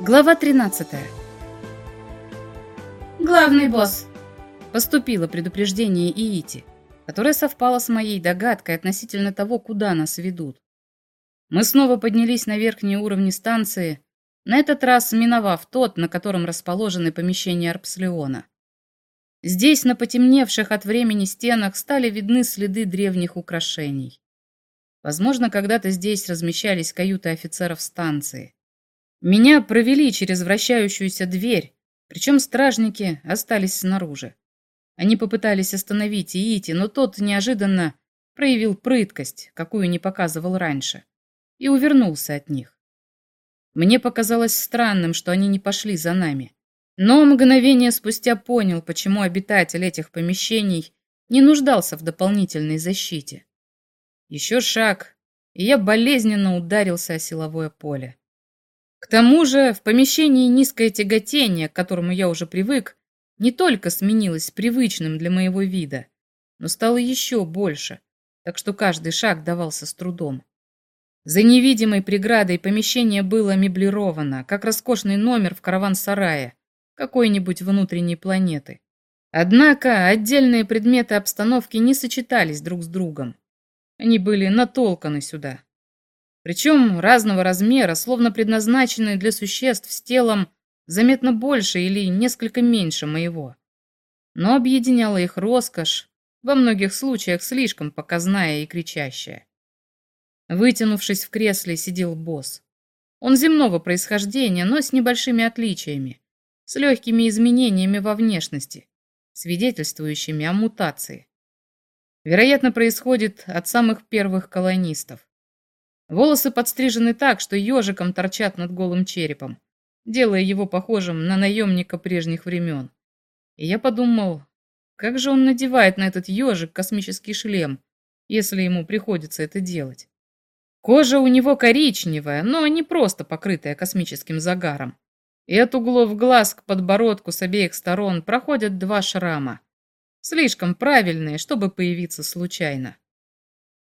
Глава 13. Главный босс. Поступило предупреждение Иити, которое совпало с моей догадкой относительно того, куда нас ведут. Мы снова поднялись на верхние уровни станции, на этот раз миновав тот, на котором расположены помещения Арпслеона. Здесь, на потемневших от времени стенах, стали видны следы древних украшений. Возможно, когда-то здесь размещались каюты офицеров станции. Меня провели через вращающуюся дверь, причем стражники остались снаружи. Они попытались остановить Иити, но тот неожиданно проявил прыткость, какую не показывал раньше, и увернулся от них. Мне показалось странным, что они не пошли за нами. Но мгновение спустя понял, почему обитатель этих помещений не нуждался в дополнительной защите. Еще шаг, и я болезненно ударился о силовое поле. К тому же в помещении низкое тяготение, к которому я уже привык, не только сменилось привычным для моего вида, но стало еще больше, так что каждый шаг давался с трудом. За невидимой преградой помещение было меблировано, как роскошный номер в караван-сарае какой-нибудь внутренней планеты. Однако отдельные предметы обстановки не сочетались друг с другом. Они были натолканы сюда, причем разного размера, словно предназначенные для существ с телом заметно больше или несколько меньше моего. Но объединяла их роскошь, во многих случаях слишком показная и кричащая. Вытянувшись в кресле, сидел босс. Он земного происхождения, но с небольшими отличиями, с легкими изменениями во внешности, свидетельствующими о мутации. Вероятно, происходит от самых первых колонистов. Волосы подстрижены так, что ежиком торчат над голым черепом, делая его похожим на наемника прежних времен. И я подумал, как же он надевает на этот ежик космический шлем, если ему приходится это делать. Кожа у него коричневая, но не просто покрытая космическим загаром. И от углов глаз к подбородку с обеих сторон проходят два шрама. Слишком правильные, чтобы появиться случайно.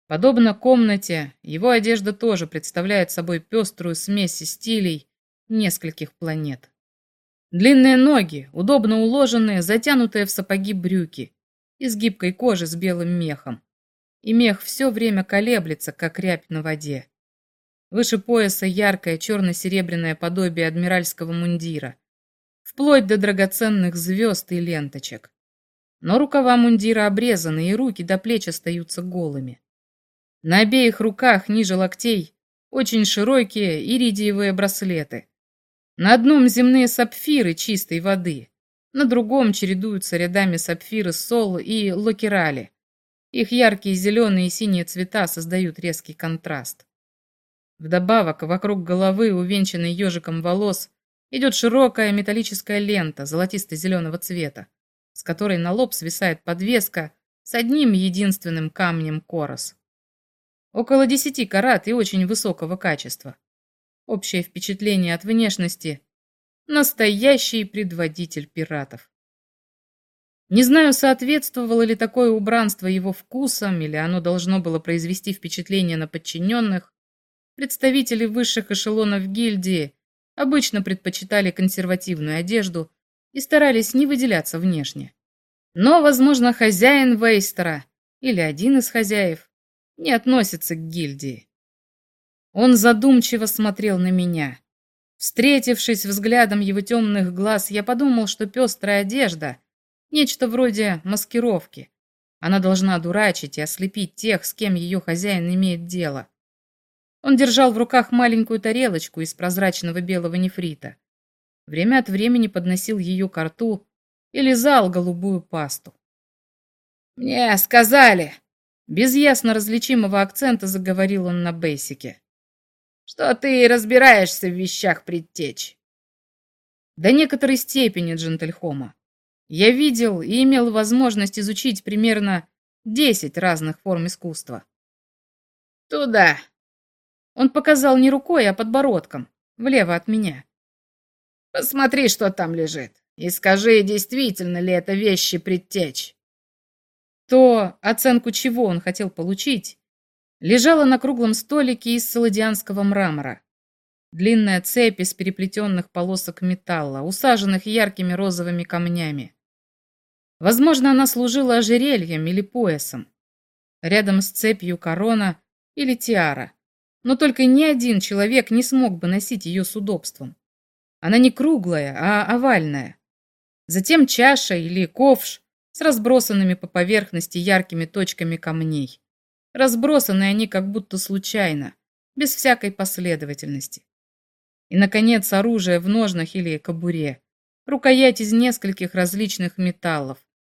Подобно комнате, его одежда тоже представляет собой пеструю смесь стилей нескольких планет. Длинные ноги, удобно уложенные, затянутые в сапоги брюки, из гибкой кожи с белым мехом. И мех все время колеблется, как рябь на воде. Выше пояса яркое черно-серебряное подобие адмиральского мундира, вплоть до драгоценных звезд и ленточек. Но рукава мундира обрезаны, и руки до плеч остаются голыми. На обеих руках ниже локтей очень широкие иридиевые браслеты. На одном земные сапфиры чистой воды, на другом чередуются рядами сапфиры сол и локерали. Их яркие зеленые и синие цвета создают резкий контраст. Вдобавок, вокруг головы, увенчанной ежиком волос, идет широкая металлическая лента золотисто-зеленого цвета, с которой на лоб свисает подвеска с одним единственным камнем корос. Около десяти карат и очень высокого качества. Общее впечатление от внешности – настоящий предводитель пиратов. Не знаю, соответствовало ли такое убранство его вкусам, или оно должно было произвести впечатление на подчиненных. Представители высших эшелонов гильдии обычно предпочитали консервативную одежду и старались не выделяться внешне. Но, возможно, хозяин Вейстера или один из хозяев не относится к гильдии. Он задумчиво смотрел на меня. Встретившись взглядом его темных глаз, я подумал, что пестрая одежда — нечто вроде маскировки. Она должна дурачить и ослепить тех, с кем ее хозяин имеет дело. Он держал в руках маленькую тарелочку из прозрачного белого нефрита. Время от времени подносил ее к рту и лизал голубую пасту. «Мне сказали, без ясно различимого акцента заговорил он на бейсике. «Что ты разбираешься в вещах предтеч?» До некоторой степени, Джентельхома. Я видел и имел возможность изучить примерно десять разных форм искусства. «Туда!» Он показал не рукой, а подбородком, влево от меня. «Посмотри, что там лежит, и скажи, действительно ли это вещи предтеч?» То, оценку чего он хотел получить, лежала на круглом столике из саладианского мрамора. длинная цепь из переплетенных полосок металла, усаженных яркими розовыми камнями. Возможно, она служила ожерельем или поясом. Рядом с цепью корона или тиара. Но только ни один человек не смог бы носить ее с удобством. Она не круглая, а овальная. Затем чаша или ковш с разбросанными по поверхности яркими точками камней. Разбросаны они как будто случайно, без всякой последовательности. И, наконец, оружие в ножнах или кобуре. Рукоять из нескольких различных металлов,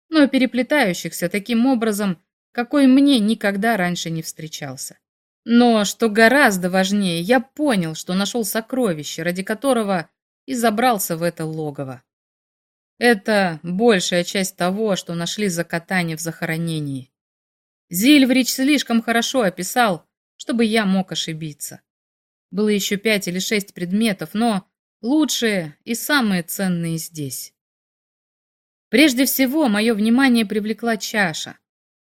но переплетающихся таким образом, какой мне никогда раньше не встречался. Но, что гораздо важнее, я понял, что нашел сокровище, ради которого и забрался в это логово. Это большая часть того, что нашли за катание в захоронении. Зильврич слишком хорошо описал, чтобы я мог ошибиться. Было еще пять или шесть предметов, но лучшие и самые ценные здесь. Прежде всего, мое внимание привлекла чаша.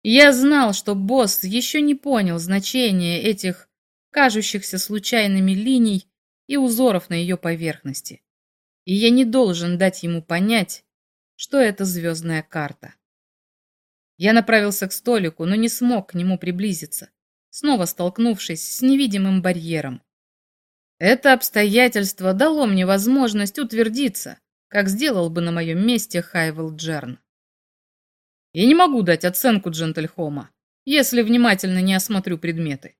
Я знал, что босс еще не понял значения этих кажущихся случайными линий и узоров на ее поверхности. И я не должен дать ему понять, что это звездная карта. Я направился к столику, но не смог к нему приблизиться, снова столкнувшись с невидимым барьером. Это обстоятельство дало мне возможность утвердиться, как сделал бы на моем месте Хайвел Джерн. Я не могу дать оценку Джентельхома, если внимательно не осмотрю предметы.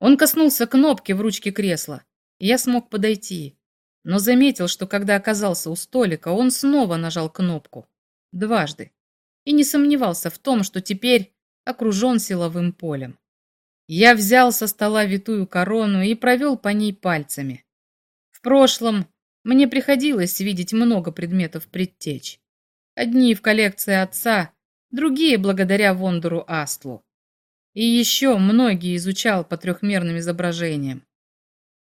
Он коснулся кнопки в ручке кресла, и я смог подойти, но заметил, что когда оказался у столика, он снова нажал кнопку. Дважды. И не сомневался в том, что теперь окружен силовым полем. Я взял со стола витую корону и провел по ней пальцами. В прошлом мне приходилось видеть много предметов предтеч. Одни в коллекции отца, другие благодаря Вондору Астлу. И еще многие изучал по трехмерным изображениям.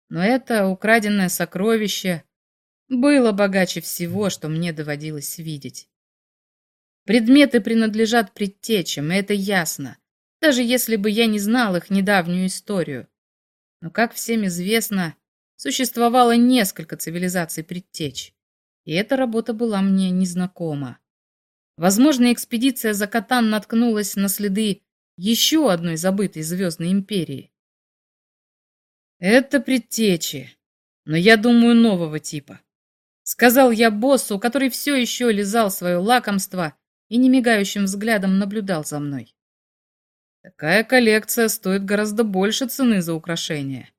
Но это украденное сокровище было богаче всего, что мне доводилось видеть. Предметы принадлежат предтечам, это ясно, даже если бы я не знал их недавнюю историю. Но, как всем известно, существовало несколько цивилизаций предтеч, и эта работа была мне незнакома. Возможно, экспедиция за Катан наткнулась на следы еще одной забытой звездной империи. Это предтечи, но я думаю нового типа. Сказал я боссу, который все еще лизал свое лакомство и немигающим взглядом наблюдал за мной. Такая коллекция стоит гораздо больше цены за украшение.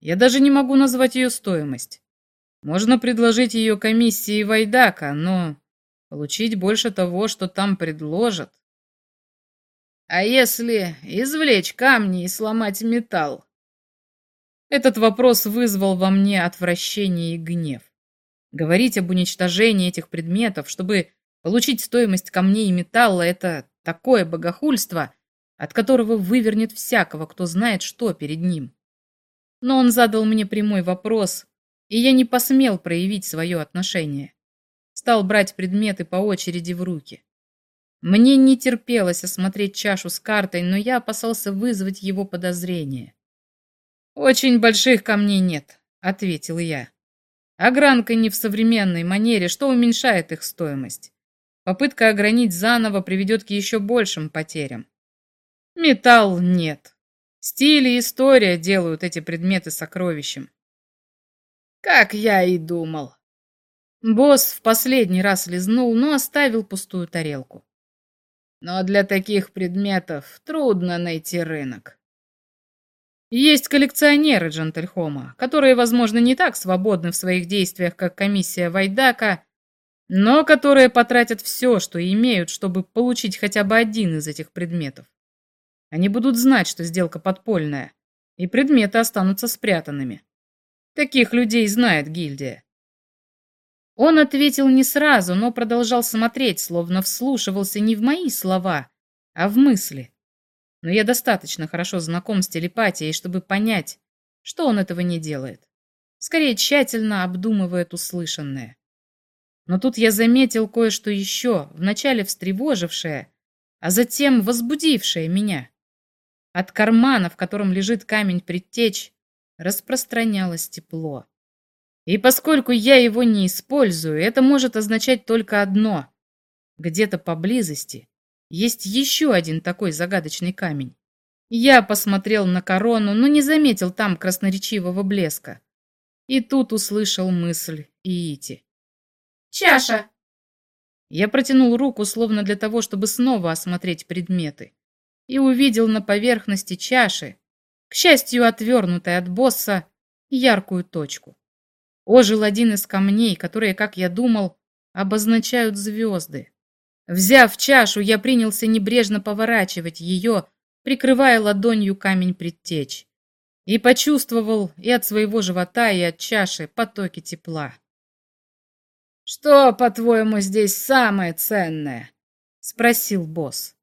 Я даже не могу назвать ее стоимость. Можно предложить ее комиссии Вайдака, но получить больше того, что там предложат. А если извлечь камни и сломать металл? Этот вопрос вызвал во мне отвращение и гнев. Говорить об уничтожении этих предметов, чтобы получить стоимость камней и металла, это такое богохульство, от которого вывернет всякого, кто знает, что перед ним. Но он задал мне прямой вопрос, и я не посмел проявить свое отношение. Стал брать предметы по очереди в руки. Мне не терпелось осмотреть чашу с картой, но я опасался вызвать его подозрения. «Очень больших камней нет», — ответил я. «Огранка не в современной манере, что уменьшает их стоимость. Попытка огранить заново приведет к еще большим потерям. Металл нет. Стиль и история делают эти предметы сокровищем». «Как я и думал». Босс в последний раз лизнул, но оставил пустую тарелку. «Но для таких предметов трудно найти рынок». Есть коллекционеры Джентельхома, которые, возможно, не так свободны в своих действиях, как комиссия Вайдака, но которые потратят все, что имеют, чтобы получить хотя бы один из этих предметов. Они будут знать, что сделка подпольная, и предметы останутся спрятанными. Таких людей знает гильдия. Он ответил не сразу, но продолжал смотреть, словно вслушивался не в мои слова, а в мысли но я достаточно хорошо знаком с телепатией, чтобы понять, что он этого не делает. Скорее, тщательно обдумывает услышанное. Но тут я заметил кое-что еще, вначале встревожившее, а затем возбудившее меня. От кармана, в котором лежит камень предтеч, распространялось тепло. И поскольку я его не использую, это может означать только одно. Где-то поблизости есть еще один такой загадочный камень. Я посмотрел на корону, но не заметил там красноречивого блеска. И тут услышал мысль Иити. «Чаша!» Я протянул руку, словно для того, чтобы снова осмотреть предметы, и увидел на поверхности чаши, к счастью, отвернутой от босса, яркую точку. Ожил один из камней, которые, как я думал, обозначают звезды. Взяв чашу, я принялся небрежно поворачивать ее, прикрывая ладонью камень предтеч, и почувствовал и от своего живота, и от чаши потоки тепла. «Что, по-твоему, здесь самое ценное?» — спросил босс.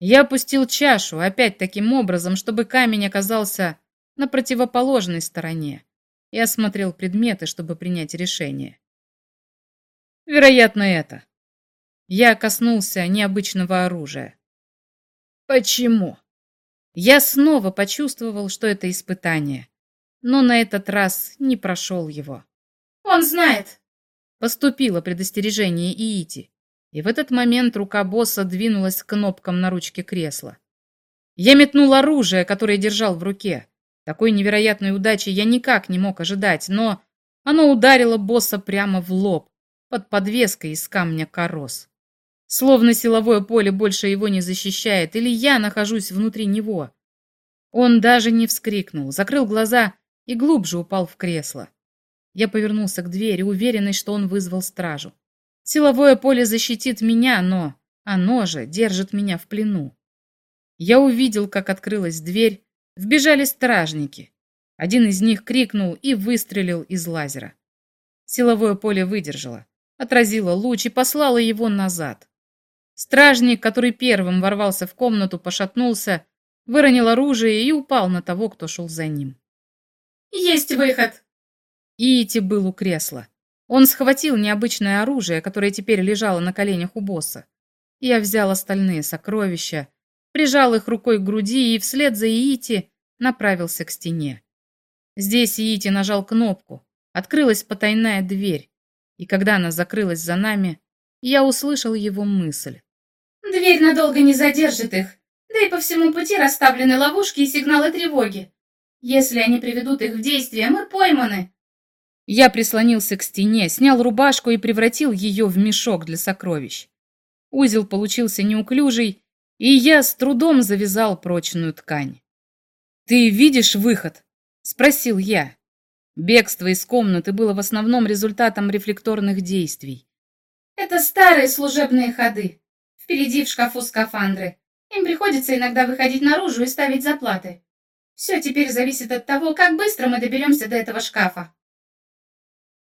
Я опустил чашу, опять таким образом, чтобы камень оказался на противоположной стороне, и осмотрел предметы, чтобы принять решение. Вероятно, это. Я коснулся необычного оружия. Почему? Я снова почувствовал, что это испытание, но на этот раз не прошел его. Он знает. Поступило предостережение Иити, и в этот момент рука босса двинулась к кнопкам на ручке кресла. Я метнул оружие, которое держал в руке. Такой невероятной удачи я никак не мог ожидать, но оно ударило босса прямо в лоб, под подвеской из камня корос. Словно силовое поле больше его не защищает, или я нахожусь внутри него. Он даже не вскрикнул, закрыл глаза и глубже упал в кресло. Я повернулся к двери, уверенный, что он вызвал стражу. Силовое поле защитит меня, но оно же держит меня в плену. Я увидел, как открылась дверь, вбежали стражники. Один из них крикнул и выстрелил из лазера. Силовое поле выдержало, отразило луч и послало его назад. Стражник, который первым ворвался в комнату, пошатнулся, выронил оружие и упал на того, кто шел за ним. «Есть выход!» Ити был у кресла. Он схватил необычное оружие, которое теперь лежало на коленях у босса. Я взял остальные сокровища, прижал их рукой к груди и вслед за Иити направился к стене. Здесь Иити нажал кнопку, открылась потайная дверь, и когда она закрылась за нами, я услышал его мысль. Дверь надолго не задержит их, да и по всему пути расставлены ловушки и сигналы тревоги. Если они приведут их в действие, мы пойманы. Я прислонился к стене, снял рубашку и превратил ее в мешок для сокровищ. Узел получился неуклюжий, и я с трудом завязал прочную ткань. «Ты видишь выход?» — спросил я. Бегство из комнаты было в основном результатом рефлекторных действий. «Это старые служебные ходы. Впереди в шкафу скафандры. Им приходится иногда выходить наружу и ставить заплаты. Все теперь зависит от того, как быстро мы доберемся до этого шкафа.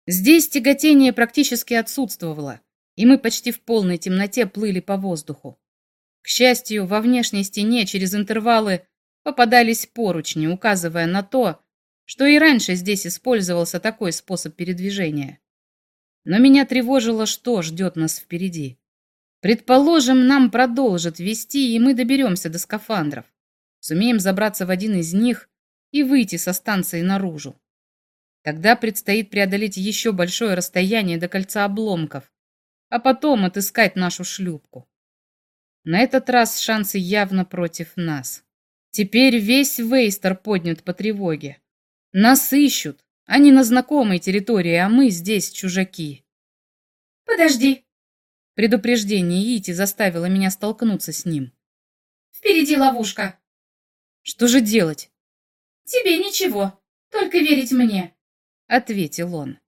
Здесь тяготение практически отсутствовало, и мы почти в полной темноте плыли по воздуху. К счастью, во внешней стене через интервалы попадались поручни, указывая на то, что и раньше здесь использовался такой способ передвижения. Но меня тревожило, что ждет нас впереди. Предположим, нам продолжат вести, и мы доберемся до скафандров. Сумеем забраться в один из них и выйти со станции наружу. Тогда предстоит преодолеть еще большое расстояние до кольца обломков, а потом отыскать нашу шлюпку. На этот раз шансы явно против нас. Теперь весь Вейстер поднят по тревоге. Нас ищут, они на знакомой территории, а мы здесь чужаки. «Подожди», Предупреждение Ити заставило меня столкнуться с ним. «Впереди ловушка». «Что же делать?» «Тебе ничего, только верить мне», — ответил он.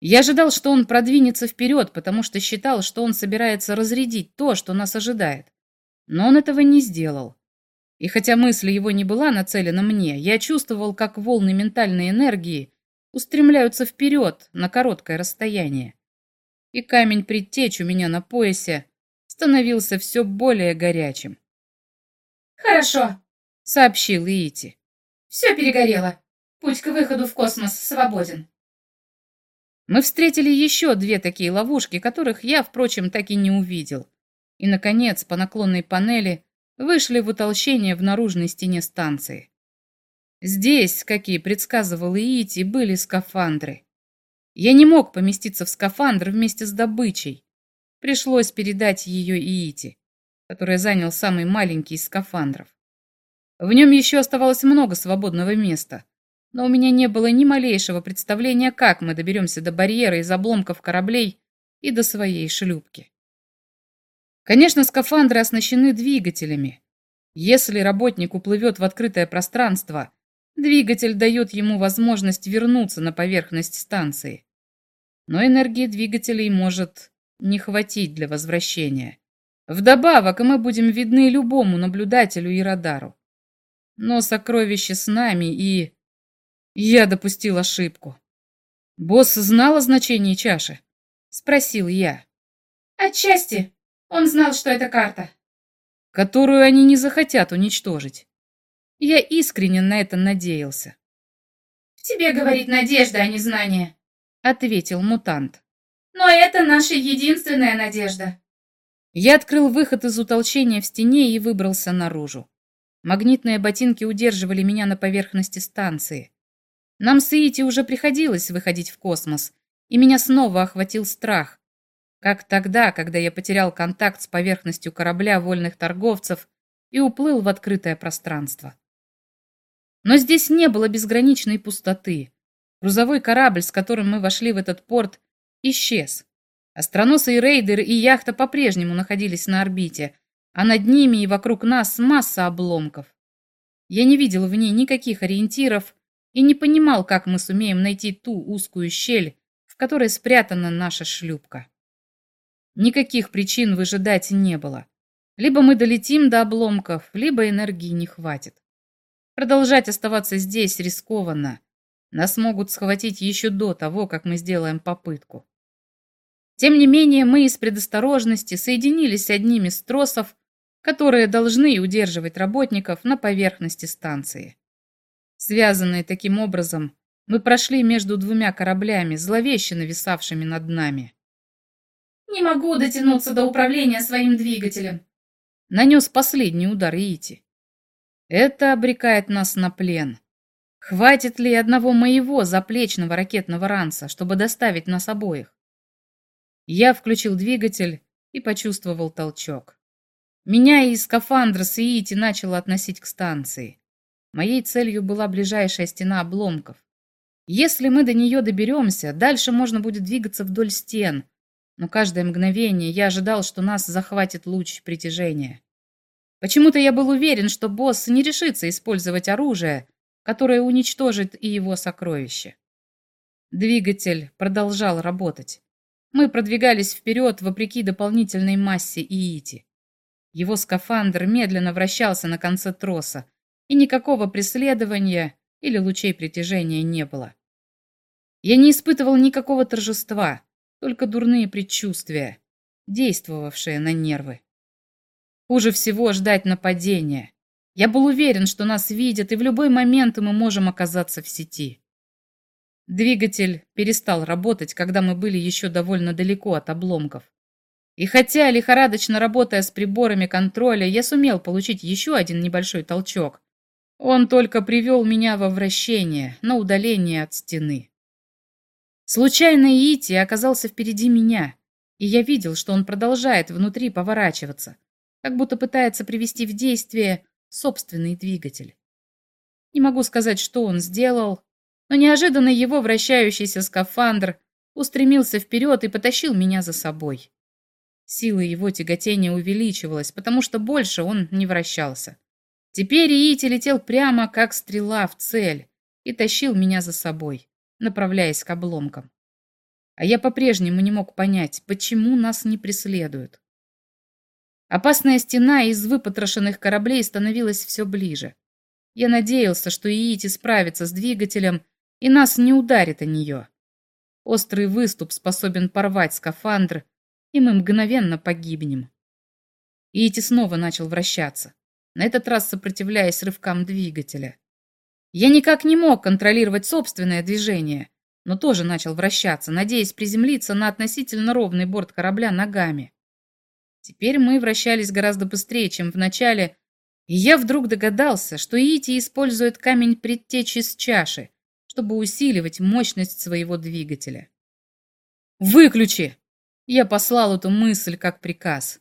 Я ожидал, что он продвинется вперед, потому что считал, что он собирается разрядить то, что нас ожидает. Но он этого не сделал. И хотя мысль его не была нацелена мне, я чувствовал, как волны ментальной энергии устремляются вперед на короткое расстояние и камень предтеч у меня на поясе становился все более горячим. «Хорошо», — сообщил Иити. «Все перегорело. Путь к выходу в космос свободен». Мы встретили еще две такие ловушки, которых я, впрочем, так и не увидел. И, наконец, по наклонной панели вышли в утолщение в наружной стене станции. Здесь, как и предсказывал Иити, были скафандры. Я не мог поместиться в скафандр вместе с добычей. Пришлось передать ее Иити, который занял самый маленький из скафандров. В нем еще оставалось много свободного места, но у меня не было ни малейшего представления, как мы доберемся до барьера из обломков кораблей и до своей шлюпки. Конечно, скафандры оснащены двигателями. Если работник уплывет в открытое пространство, двигатель дает ему возможность вернуться на поверхность станции. Но энергии двигателей может не хватить для возвращения. Вдобавок мы будем видны любому наблюдателю и радару. Но сокровище с нами и... Я допустил ошибку. Босс знал о значении чаши? Спросил я. Отчасти. Он знал, что это карта. Которую они не захотят уничтожить. Я искренне на это надеялся. Тебе говорит надежда, а не знание, ответил мутант. Но это наша единственная надежда. Я открыл выход из утолчения в стене и выбрался наружу. Магнитные ботинки удерживали меня на поверхности станции. Нам с Иити уже приходилось выходить в космос, и меня снова охватил страх. Как тогда, когда я потерял контакт с поверхностью корабля вольных торговцев и уплыл в открытое пространство. Но здесь не было безграничной пустоты. Грузовой корабль, с которым мы вошли в этот порт, исчез. Остроносый рейдер и яхта по-прежнему находились на орбите, а над ними и вокруг нас масса обломков. Я не видел в ней никаких ориентиров и не понимал, как мы сумеем найти ту узкую щель, в которой спрятана наша шлюпка. Никаких причин выжидать не было. Либо мы долетим до обломков, либо энергии не хватит. Продолжать оставаться здесь рискованно. Нас могут схватить еще до того, как мы сделаем попытку. Тем не менее, мы из предосторожности соединились с одним из тросов которые должны удерживать работников на поверхности станции. Связанные таким образом, мы прошли между двумя кораблями, зловеще нависавшими над нами. «Не могу дотянуться до управления своим двигателем», — нанес последний удар Ити. «Это обрекает нас на плен. Хватит ли одного моего заплечного ракетного ранца, чтобы доставить нас обоих?» Я включил двигатель и почувствовал толчок. Меня из скафандра с Иити начало относить к станции. Моей целью была ближайшая стена обломков. Если мы до нее доберемся, дальше можно будет двигаться вдоль стен, но каждое мгновение я ожидал, что нас захватит луч притяжения. Почему-то я был уверен, что босс не решится использовать оружие, которое уничтожит и его сокровище. Двигатель продолжал работать. Мы продвигались вперед вопреки дополнительной массе Иити. Его скафандр медленно вращался на конце троса, и никакого преследования или лучей притяжения не было. Я не испытывал никакого торжества, только дурные предчувствия, действовавшие на нервы. Хуже всего ждать нападения. Я был уверен, что нас видят, и в любой момент мы можем оказаться в сети. Двигатель перестал работать, когда мы были еще довольно далеко от обломков. И хотя, лихорадочно работая с приборами контроля, я сумел получить еще один небольшой толчок, он только привел меня во вращение, на удаление от стены. Случайно Ити оказался впереди меня, и я видел, что он продолжает внутри поворачиваться, как будто пытается привести в действие собственный двигатель. Не могу сказать, что он сделал, но неожиданно его вращающийся скафандр устремился вперед и потащил меня за собой. Сила его тяготения увеличивалась, потому что больше он не вращался. Теперь Иити летел прямо, как стрела в цель, и тащил меня за собой, направляясь к обломкам. А я по-прежнему не мог понять, почему нас не преследуют. Опасная стена из выпотрошенных кораблей становилась все ближе. Я надеялся, что Иити справится с двигателем и нас не ударит о нее. Острый выступ способен порвать скафандр и мы мгновенно погибнем. Иити снова начал вращаться, на этот раз сопротивляясь рывкам двигателя. Я никак не мог контролировать собственное движение, но тоже начал вращаться, надеясь приземлиться на относительно ровный борт корабля ногами. Теперь мы вращались гораздо быстрее, чем в начале, И я вдруг догадался, что Ити использует камень предтечи с чаши, чтобы усиливать мощность своего двигателя. «Выключи!» Я послал эту мысль как приказ.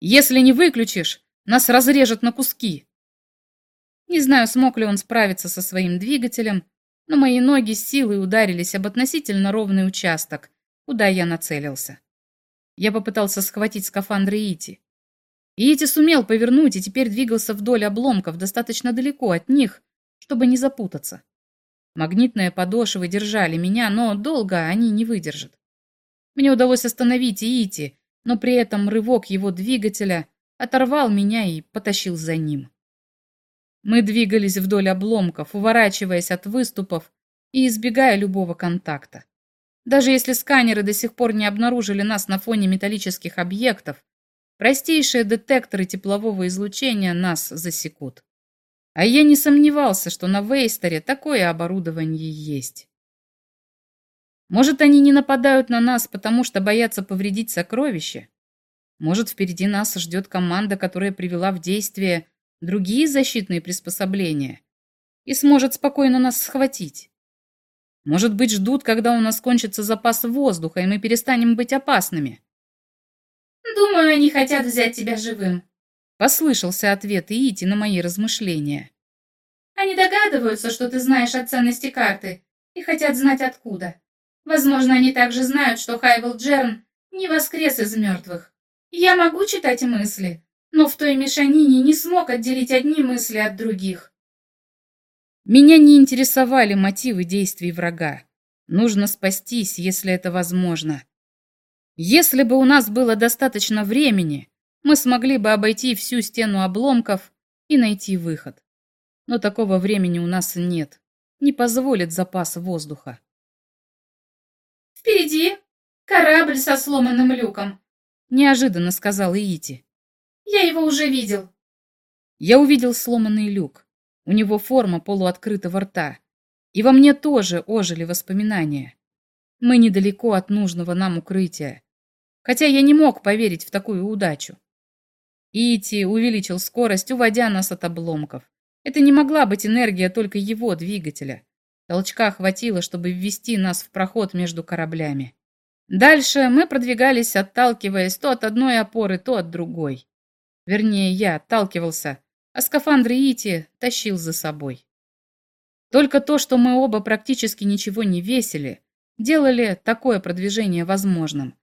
«Если не выключишь, нас разрежет на куски!» Не знаю, смог ли он справиться со своим двигателем, но мои ноги с силой ударились об относительно ровный участок, куда я нацелился. Я попытался схватить скафандр Ити. Ити сумел повернуть и теперь двигался вдоль обломков достаточно далеко от них, чтобы не запутаться. Магнитные подошвы держали меня, но долго они не выдержат. Мне удалось остановить Ити, но при этом рывок его двигателя оторвал меня и потащил за ним. Мы двигались вдоль обломков, уворачиваясь от выступов и избегая любого контакта. Даже если сканеры до сих пор не обнаружили нас на фоне металлических объектов, простейшие детекторы теплового излучения нас засекут. А я не сомневался, что на Вейстере такое оборудование есть. Может, они не нападают на нас, потому что боятся повредить сокровища? Может, впереди нас ждет команда, которая привела в действие другие защитные приспособления и сможет спокойно нас схватить? Может быть, ждут, когда у нас кончится запас воздуха, и мы перестанем быть опасными? Думаю, они хотят взять тебя живым. Послышался ответ Иити на мои размышления. Они догадываются, что ты знаешь о ценности карты, и хотят знать откуда. Возможно, они также знают, что Хайвел Джерн не воскрес из мертвых. Я могу читать мысли, но в той мешанине не смог отделить одни мысли от других. Меня не интересовали мотивы действий врага. Нужно спастись, если это возможно. Если бы у нас было достаточно времени, мы смогли бы обойти всю стену обломков и найти выход. Но такого времени у нас нет. Не позволит запас воздуха. «Впереди корабль со сломанным люком», — неожиданно сказал Иити. «Я его уже видел». Я увидел сломанный люк. У него форма полуоткрытого рта. И во мне тоже ожили воспоминания. Мы недалеко от нужного нам укрытия. Хотя я не мог поверить в такую удачу. Ити увеличил скорость, уводя нас от обломков. Это не могла быть энергия только его двигателя. Толчка хватило, чтобы ввести нас в проход между кораблями. Дальше мы продвигались, отталкиваясь то от одной опоры, то от другой. Вернее, я отталкивался, а скафандр Ити тащил за собой. Только то, что мы оба практически ничего не весили, делали такое продвижение возможным.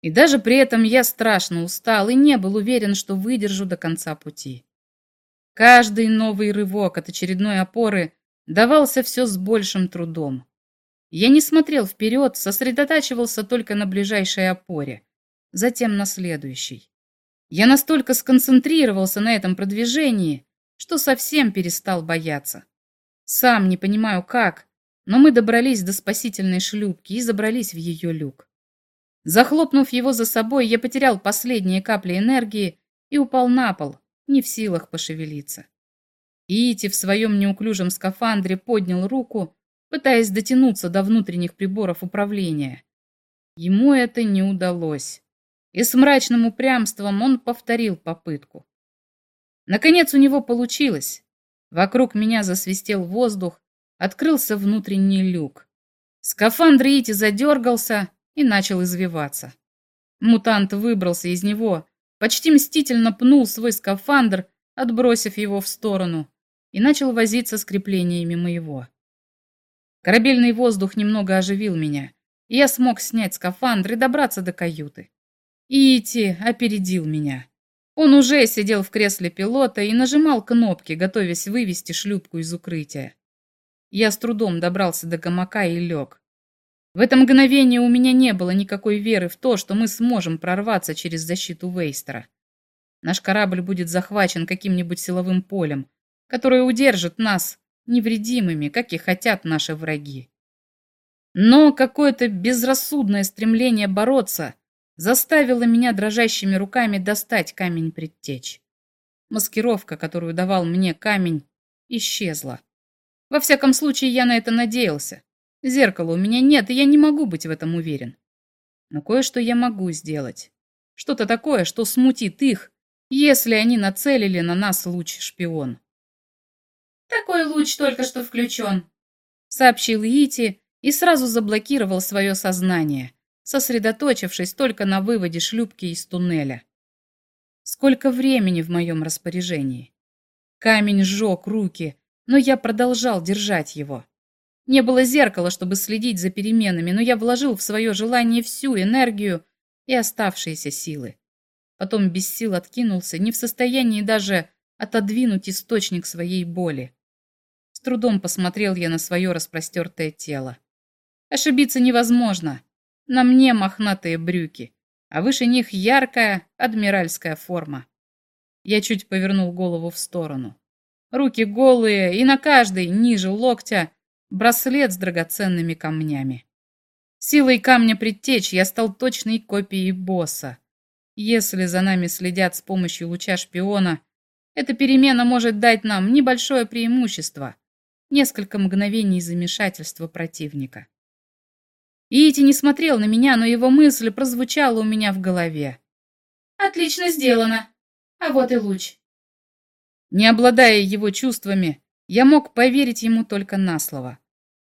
И даже при этом я страшно устал и не был уверен, что выдержу до конца пути. Каждый новый рывок от очередной опоры давался все с большим трудом. Я не смотрел вперед, сосредотачивался только на ближайшей опоре, затем на следующей. Я настолько сконцентрировался на этом продвижении, что совсем перестал бояться. Сам не понимаю как, но мы добрались до спасительной шлюпки и забрались в ее люк. Захлопнув его за собой, я потерял последние капли энергии и упал на пол, не в силах пошевелиться. Иити в своем неуклюжем скафандре поднял руку, пытаясь дотянуться до внутренних приборов управления. Ему это не удалось, и с мрачным упрямством он повторил попытку. Наконец у него получилось. Вокруг меня засвистел воздух, открылся внутренний люк. Скафандр Ити задергался и начал извиваться. Мутант выбрался из него, почти мстительно пнул свой скафандр, отбросив его в сторону, и начал возиться с креплениями моего. Корабельный воздух немного оживил меня, и я смог снять скафандр и добраться до каюты. Ити опередил меня. Он уже сидел в кресле пилота и нажимал кнопки, готовясь вывести шлюпку из укрытия. Я с трудом добрался до гамака и лег. В это мгновение у меня не было никакой веры в то, что мы сможем прорваться через защиту Вейстера. Наш корабль будет захвачен каким-нибудь силовым полем, которое удержит нас невредимыми, как и хотят наши враги. Но какое-то безрассудное стремление бороться заставило меня дрожащими руками достать камень предтеч. Маскировка, которую давал мне камень, исчезла. Во всяком случае, я на это надеялся. Зеркала у меня нет, и я не могу быть в этом уверен. Но кое-что я могу сделать. Что-то такое, что смутит их если они нацелили на нас луч-шпион. «Такой луч только что включен», — сообщил Ити и сразу заблокировал свое сознание, сосредоточившись только на выводе шлюпки из туннеля. Сколько времени в моем распоряжении? Камень сжег руки, но я продолжал держать его. Не было зеркала, чтобы следить за переменами, но я вложил в свое желание всю энергию и оставшиеся силы. Потом без сил откинулся, не в состоянии даже отодвинуть источник своей боли. С трудом посмотрел я на свое распростертое тело. Ошибиться невозможно. На мне мохнатые брюки, а выше них яркая адмиральская форма. Я чуть повернул голову в сторону. Руки голые, и на каждой, ниже локтя, браслет с драгоценными камнями. Силой камня предтечь я стал точной копией босса. Если за нами следят с помощью луча шпиона, эта перемена может дать нам небольшое преимущество, несколько мгновений замешательства противника. Ити не смотрел на меня, но его мысль прозвучала у меня в голове. «Отлично сделано. А вот и луч». Не обладая его чувствами, я мог поверить ему только на слово.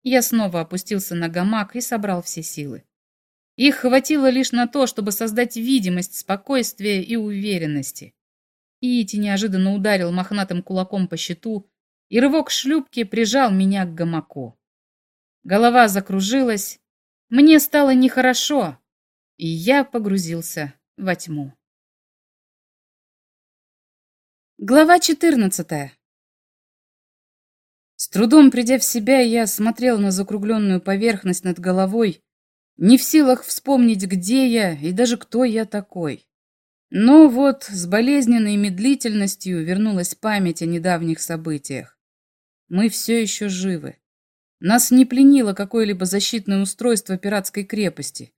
Я снова опустился на гамак и собрал все силы. Их хватило лишь на то, чтобы создать видимость спокойствия и уверенности. Ити неожиданно ударил мохнатым кулаком по щиту, и рывок шлюпки прижал меня к гамаку. Голова закружилась, мне стало нехорошо, и я погрузился во тьму. Глава четырнадцатая. С трудом придя в себя, я смотрел на закругленную поверхность над головой, не в силах вспомнить, где я и даже кто я такой. Но вот с болезненной медлительностью вернулась память о недавних событиях. Мы все еще живы. Нас не пленило какое-либо защитное устройство пиратской крепости.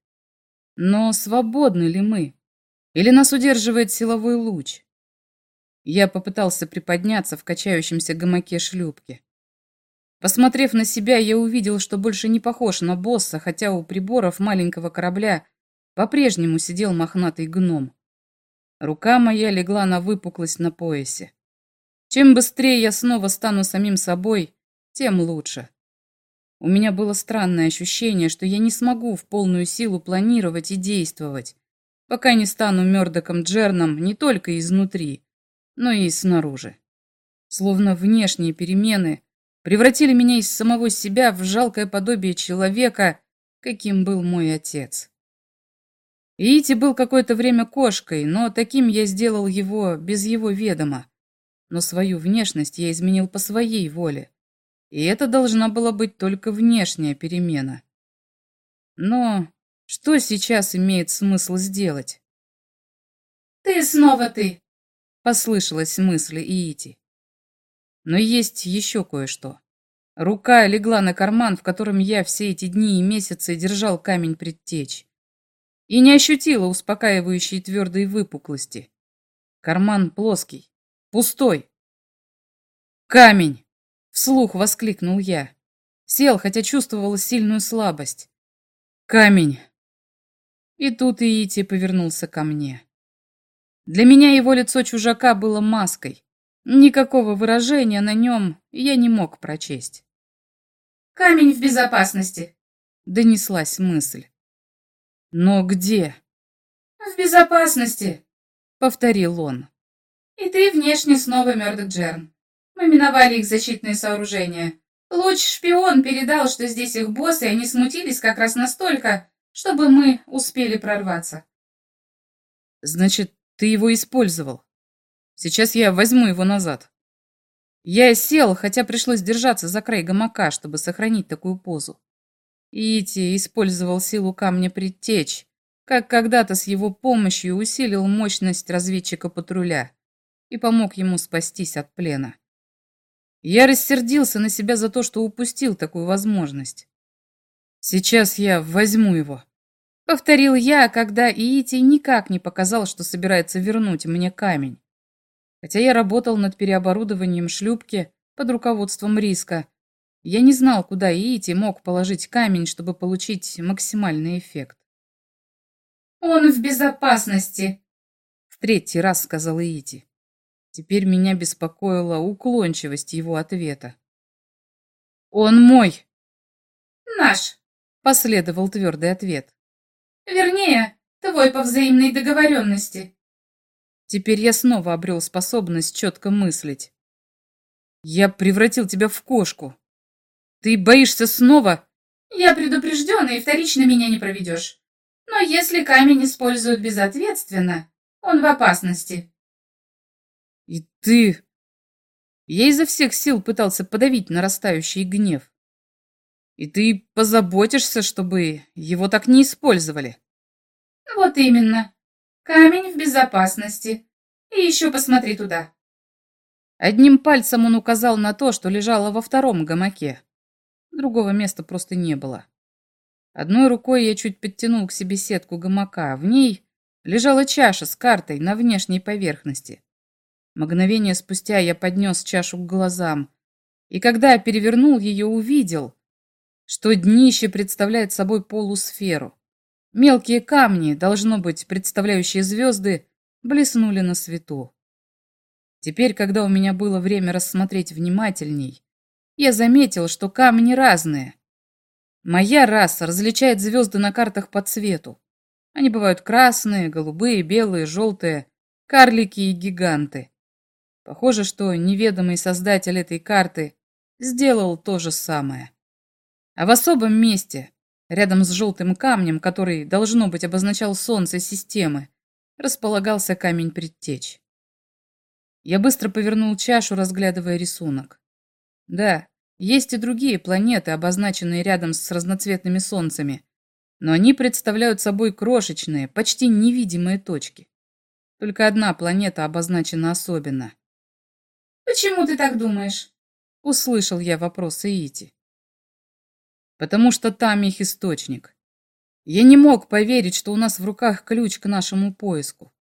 Но свободны ли мы? Или нас удерживает силовой луч? Я попытался приподняться в качающемся гамаке шлюпки. Посмотрев на себя, я увидел, что больше не похож на босса, хотя у приборов маленького корабля по-прежнему сидел мохнатый гном. Рука моя легла на выпуклость на поясе. Чем быстрее я снова стану самим собой, тем лучше. У меня было странное ощущение, что я не смогу в полную силу планировать и действовать, пока не стану Мёрдоком Джерном не только изнутри, но и снаружи. Словно внешние перемены превратили меня из самого себя в жалкое подобие человека, каким был мой отец. Ити был какое-то время кошкой, но таким я сделал его без его ведома. Но свою внешность я изменил по своей воле. И это должна была быть только внешняя перемена. Но что сейчас имеет смысл сделать? «Ты снова ты!» — послышалась мысль Иити. Но есть еще кое-что. Рука легла на карман, в котором я все эти дни и месяцы держал камень предтеч. И не ощутила успокаивающей твердой выпуклости. Карман плоский, пустой. Камень! Вслух воскликнул я. Сел, хотя чувствовал сильную слабость. Камень! И тут Иити повернулся ко мне. Для меня его лицо чужака было маской. Никакого выражения на нем я не мог прочесть. «Камень в безопасности», — донеслась мысль. «Но где?» «В безопасности», — повторил он. «И ты внешне снова Мёрдок Джерн. Мы миновали их защитные сооружения. Луч-шпион передал, что здесь их босс, и они смутились как раз настолько, чтобы мы успели прорваться». «Значит, ты его использовал?» Сейчас я возьму его назад. Я сел, хотя пришлось держаться за край гамака, чтобы сохранить такую позу. Ити использовал силу камня предтечь, как когда-то с его помощью усилил мощность разведчика патруля и помог ему спастись от плена. Я рассердился на себя за то, что упустил такую возможность. Сейчас я возьму его. Повторил я, когда Иити никак не показал, что собирается вернуть мне камень. Хотя я работал над переоборудованием шлюпки под руководством Риска, я не знал, куда Иити мог положить камень, чтобы получить максимальный эффект. «Он в безопасности», — В третий раз сказал Ити. Теперь меня беспокоила уклончивость его ответа. «Он мой!» «Наш!» — последовал твердый ответ. «Вернее, твой по взаимной договоренности». Теперь я снова обрел способность четко мыслить. «Я превратил тебя в кошку. Ты боишься снова?» «Я предупрежден, и вторично меня не проведешь. Но если камень используют безответственно, он в опасности». «И ты...» Я изо всех сил пытался подавить нарастающий гнев. «И ты позаботишься, чтобы его так не использовали?» «Вот именно. Камень в безопасности. И еще посмотри туда». Одним пальцем он указал на то, что лежало во втором гамаке. Другого места просто не было. Одной рукой я чуть подтянул к себе сетку гамака. В ней лежала чаша с картой на внешней поверхности. Мгновение спустя я поднес чашу к глазам, и когда я перевернул ее, увидел, что днище представляет собой полусферу. Мелкие камни, должно быть, представляющие звезды, блеснули на свету. Теперь, когда у меня было время рассмотреть внимательней, я заметил, что камни разные. Моя раса различает звезды на картах по цвету. Они бывают красные, голубые, белые, желтые, карлики и гиганты. Похоже, что неведомый создатель этой карты сделал то же самое. А в особом месте, рядом с желтым камнем, который, должно быть, обозначал солнце системы, располагался камень предтеч. Я быстро повернул чашу, разглядывая рисунок. Да, есть и другие планеты, обозначенные рядом с разноцветными солнцами, но они представляют собой крошечные, почти невидимые точки. Только одна планета обозначена особенно — «Почему ты так думаешь?» — услышал я вопрос Иити. «Потому что там их источник. Я не мог поверить, что у нас в руках ключ к нашему поиску.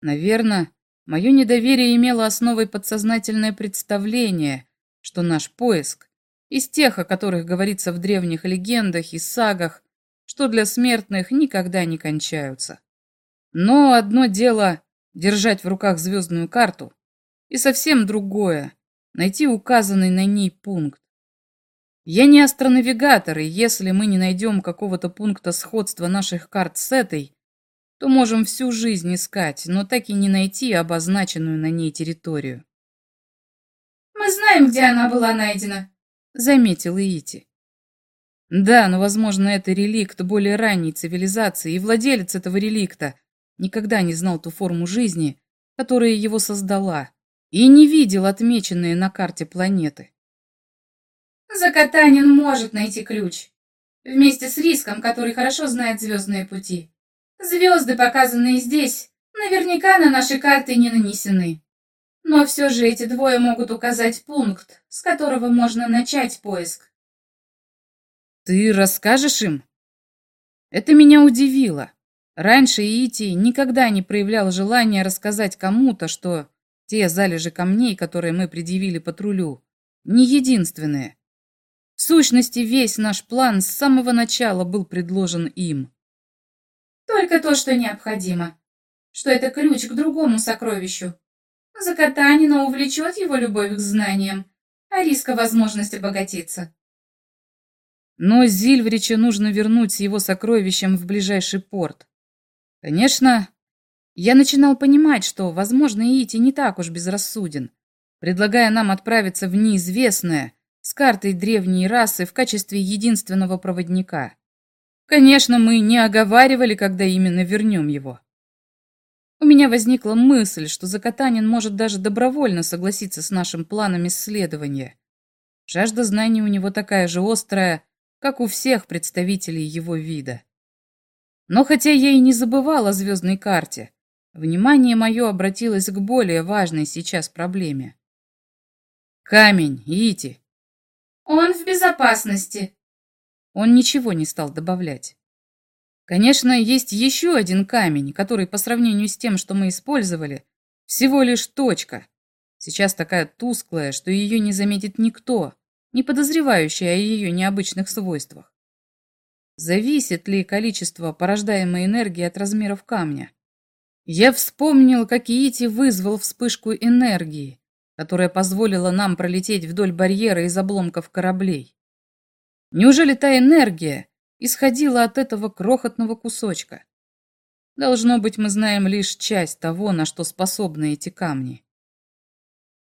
Наверное, мое недоверие имело основой подсознательное представление, что наш поиск из тех, о которых говорится в древних легендах и сагах, что для смертных никогда не кончаются. Но одно дело держать в руках звездную карту, и совсем другое — найти указанный на ней пункт. Я не астронавигатор, и если мы не найдем какого-то пункта сходства наших карт с этой, то можем всю жизнь искать, но так и не найти обозначенную на ней территорию. «Мы знаем, где она была найдена», — заметил Иити. Да, но, возможно, это реликт более ранней цивилизации, и владелец этого реликта никогда не знал ту форму жизни, которая его создала и не видел отмеченные на карте планеты. Закатанин может найти ключ. Вместе с Риском, который хорошо знает звездные пути. Звезды, показанные здесь, наверняка на наши карты не нанесены. Но все же эти двое могут указать пункт, с которого можно начать поиск. Ты расскажешь им? Это меня удивило. Раньше Ити никогда не проявлял желания рассказать кому-то, что те залежи камней, которые мы предъявили патрулю, не единственные. В сущности, весь наш план с самого начала был предложен им. Только то, что необходимо. Что это ключ к другому сокровищу. Закатанина увлечет его любовь к знаниям, а риска возможность обогатиться. Но Зильврича нужно вернуть с его сокровищем в ближайший порт. Конечно, я начинал понимать, что, возможно, Ити не так уж безрассуден, предлагая нам отправиться в неизвестное с картой древней расы в качестве единственного проводника. Конечно, мы не оговаривали, когда именно вернем его. У меня возникла мысль, что Закатанин может даже добровольно согласиться с нашим планом исследования. Жажда знаний у него такая же острая, как у всех представителей его вида. Но хотя я и не забывал о звездной карте, Внимание мое обратилось к более важной сейчас проблеме. «Камень, Ити!» «Он в безопасности!» Он ничего не стал добавлять. Конечно, есть еще один камень, который по сравнению с тем, что мы использовали, всего лишь точка. Сейчас такая тусклая, что ее не заметит никто, не подозревающий о ее необычных свойствах. Зависит ли количество порождаемой энергии от размеров камня? Я вспомнил, как Иити вызвал вспышку энергии, которая позволила нам пролететь вдоль барьера из обломков кораблей. Неужели та энергия исходила от этого крохотного кусочка? Должно быть, мы знаем лишь часть того, на что способны эти камни.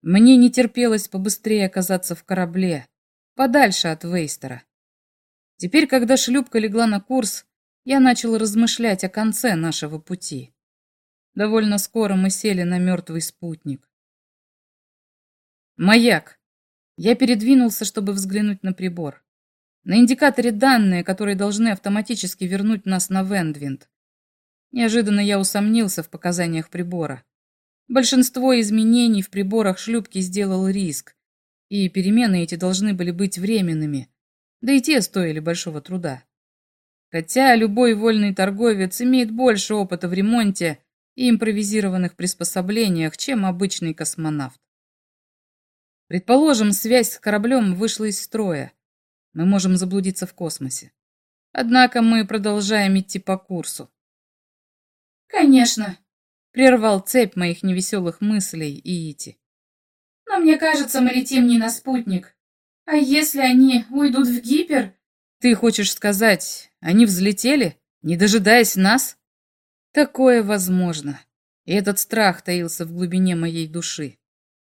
Мне не терпелось побыстрее оказаться в корабле, подальше от Вейстера. Теперь, когда шлюпка легла на курс, я начал размышлять о конце нашего пути. Довольно скоро мы сели на мертвый спутник. Маяк. Я передвинулся, чтобы взглянуть на прибор. На индикаторе данные, которые должны автоматически вернуть нас на Вендвинд. Неожиданно я усомнился в показаниях прибора. Большинство изменений в приборах шлюпки сделал риск, и перемены эти должны были быть временными, да и те стоили большого труда. Хотя любой вольный торговец имеет больше опыта в ремонте и импровизированных приспособлениях, чем обычный космонавт. Предположим, связь с кораблем вышла из строя. Мы можем заблудиться в космосе. Однако мы продолжаем идти по курсу. «Конечно», — прервал цепь моих невеселых мыслей Иити. «Но мне кажется, мы летим не на спутник, а если они уйдут в гипер... Ты хочешь сказать, они взлетели, не дожидаясь нас? Такое возможно. И этот страх таился в глубине моей души.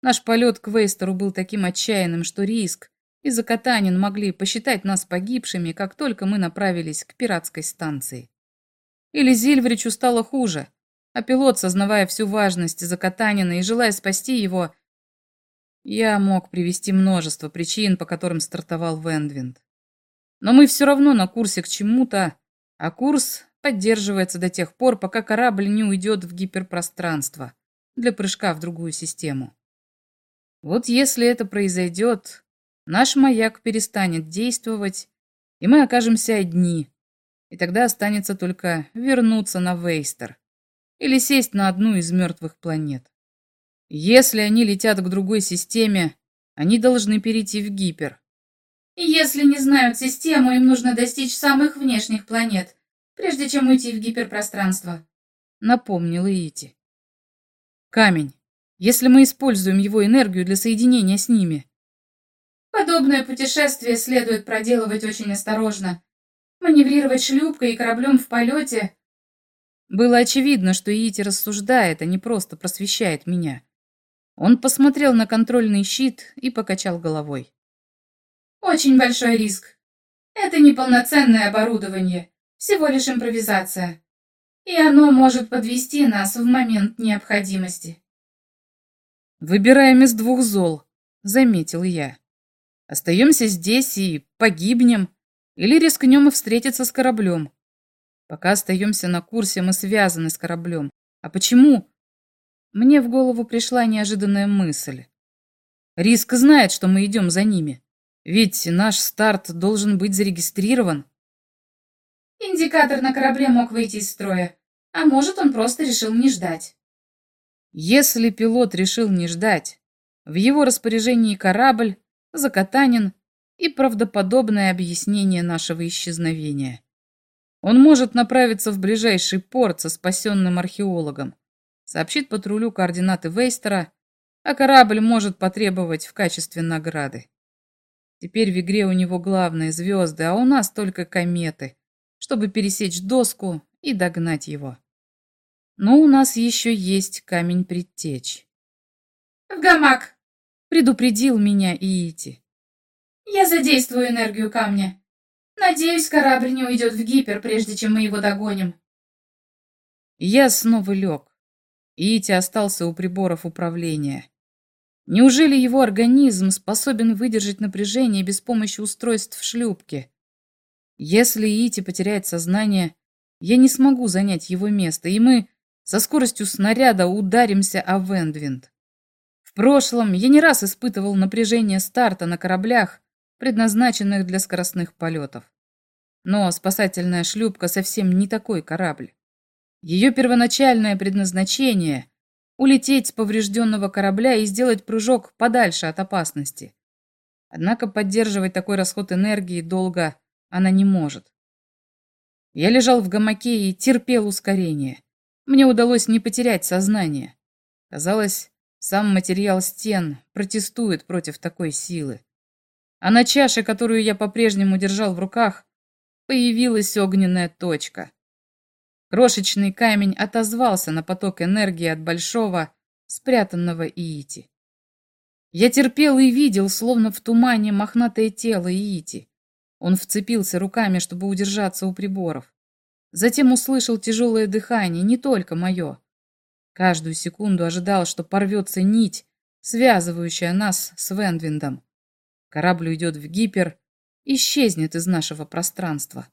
Наш полет к Вейстеру был таким отчаянным, что риск и Закатанин могли посчитать нас погибшими, как только мы направились к пиратской станции. Или Зильвричу стало хуже, а пилот, сознавая всю важность Закатанина и желая спасти его, я мог привести множество причин, по которым стартовал Вендвинд. Но мы все равно на курсе к чему-то, а курс поддерживается до тех пор, пока корабль не уйдет в гиперпространство для прыжка в другую систему. Вот если это произойдет, наш маяк перестанет действовать, и мы окажемся одни, и тогда останется только вернуться на Вейстер или сесть на одну из мертвых планет. Если они летят к другой системе, они должны перейти в гипер. И если не знают систему, им нужно достичь самых внешних планет, прежде чем уйти в гиперпространство. Напомнил Ити. Камень. Если мы используем его энергию для соединения с ними. Подобное путешествие следует проделывать очень осторожно. Маневрировать шлюпкой и кораблем в полете... Было очевидно, что Ити рассуждает, а не просто просвещает меня. Он посмотрел на контрольный щит и покачал головой. «Очень большой риск. Это неполноценное оборудование, всего лишь импровизация. И оно может подвести нас в момент необходимости». «Выбираем из двух зол», — заметил я. «Остаемся здесь и погибнем, или рискнем и встретиться с кораблем. Пока остаемся на курсе, мы связаны с кораблем. А почему? Мне в голову пришла неожиданная мысль. Риск знает, что мы идем за ними. Ведь наш старт должен быть зарегистрирован. Индикатор на корабле мог выйти из строя. А может, он просто решил не ждать. Если пилот решил не ждать, в его распоряжении корабль, Закатанин и правдоподобное объяснение нашего исчезновения. Он может направиться в ближайший порт со спасенным археологом сообщит патрулю координаты Вейстера, а корабль может потребовать в качестве награды. Теперь в игре у него главные звезды, а у нас только кометы, чтобы пересечь доску и догнать его. Но у нас еще есть камень предтеч. «В гамак!» — предупредил меня Иити. «Я задействую энергию камня. Надеюсь, корабль не уйдет в гипер, прежде чем мы его догоним». Я снова лег. Ити остался у приборов управления. Неужели его организм способен выдержать напряжение без помощи устройств в шлюпке? Если Ити потеряет сознание, я не смогу занять его место, и мы со скоростью снаряда ударимся о Вендвинд. В прошлом я не раз испытывал напряжение старта на кораблях, предназначенных для скоростных полетов. Но спасательная шлюпка совсем не такой корабль. Ее первоначальное предназначение — улететь с поврежденного корабля и сделать прыжок подальше от опасности. Однако поддерживать такой расход энергии долго она не может. Я лежал в гамаке и терпел ускорение. Мне удалось не потерять сознание. Казалось, сам материал стен протестует против такой силы. А на чаше, которую я по-прежнему держал в руках, появилась огненная точка. Крошечный камень отозвался на поток энергии от большого, спрятанного Иити. Я терпел и видел, словно в тумане, мохнатое тело Иити. Он вцепился руками, чтобы удержаться у приборов. Затем услышал тяжелое дыхание, не только мое. Каждую секунду ожидал, что порвется нить, связывающая нас с Вендвиндом. Корабль уйдет в гипер, исчезнет из нашего пространства.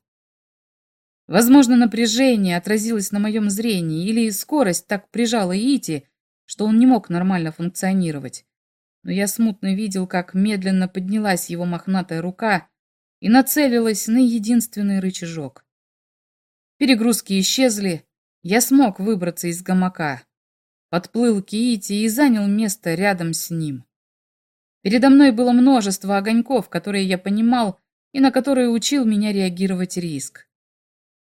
Возможно, напряжение отразилось на моем зрении, или скорость так прижала Ити, что он не мог нормально функционировать. Но я смутно видел, как медленно поднялась его мохнатая рука и нацелилась на единственный рычажок. Перегрузки исчезли, я смог выбраться из гамака. Подплыл к Иити и занял место рядом с ним. Передо мной было множество огоньков, которые я понимал и на которые учил меня реагировать риск.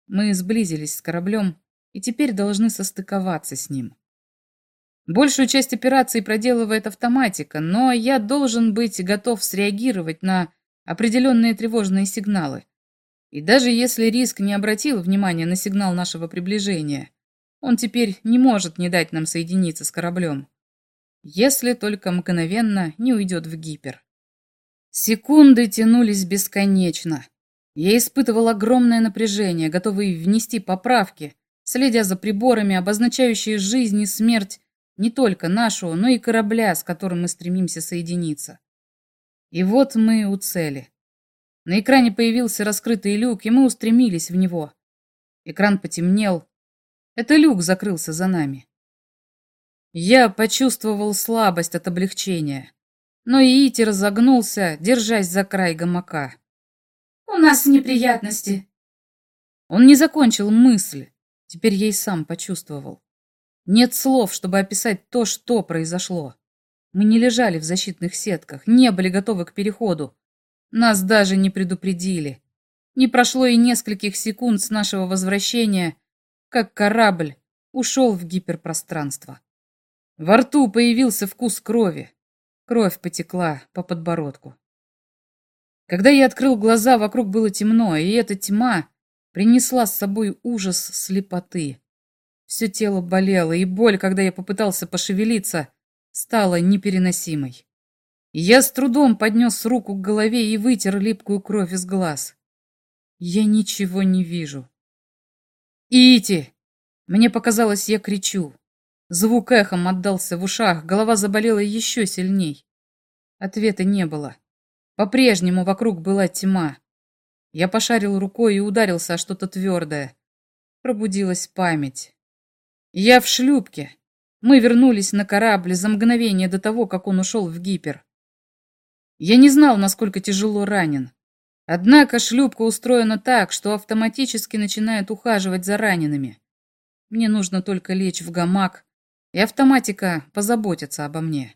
Мы сблизились с кораблем и теперь должны состыковаться с ним. Большую часть операции проделывает автоматика, но я должен быть готов среагировать на определенные тревожные сигналы. И даже если риск не обратил внимания на сигнал нашего приближения, он теперь не может не дать нам соединиться с кораблем. Если только мгновенно не уйдет в гипер. Секунды тянулись бесконечно. Я испытывал огромное напряжение, готовый внести поправки, следя за приборами, обозначающие жизнь и смерть не только нашу, но и корабля, с которым мы стремимся соединиться. И вот мы у цели. На экране появился раскрытый люк, и мы устремились в него. Экран потемнел, это люк закрылся за нами. Я почувствовал слабость от облегчения, но Иити разогнулся, держась за край гамака. «У нас неприятности». Он не закончил мысль, теперь я и сам почувствовал. Нет слов, чтобы описать то, что произошло. Мы не лежали в защитных сетках, не были готовы к переходу. Нас даже не предупредили. Не прошло и нескольких секунд с нашего возвращения, как корабль, ушел в гиперпространство. Во рту появился вкус крови. Кровь потекла по подбородку. Когда я открыл глаза, вокруг было темно, и эта тьма принесла с собой ужас слепоты. Все тело болело, и боль, когда я попытался пошевелиться, стала непереносимой. Я с трудом поднес руку к голове и вытер липкую кровь из глаз. Я ничего не вижу. «Ити!» Мне показалось, я кричу. Звук эхом отдался в ушах, голова заболела еще сильней. Ответа не было. По-прежнему вокруг была тьма. Я пошарил рукой и ударился о что-то твердое. Пробудилась память. Я в шлюпке. Мы вернулись на корабль за мгновение до того, как он ушел в гипер. Я не знал, насколько тяжело ранен. Однако шлюпка устроена так, что автоматически начинает ухаживать за ранеными. Мне нужно только лечь в гамак, и автоматика позаботится обо мне.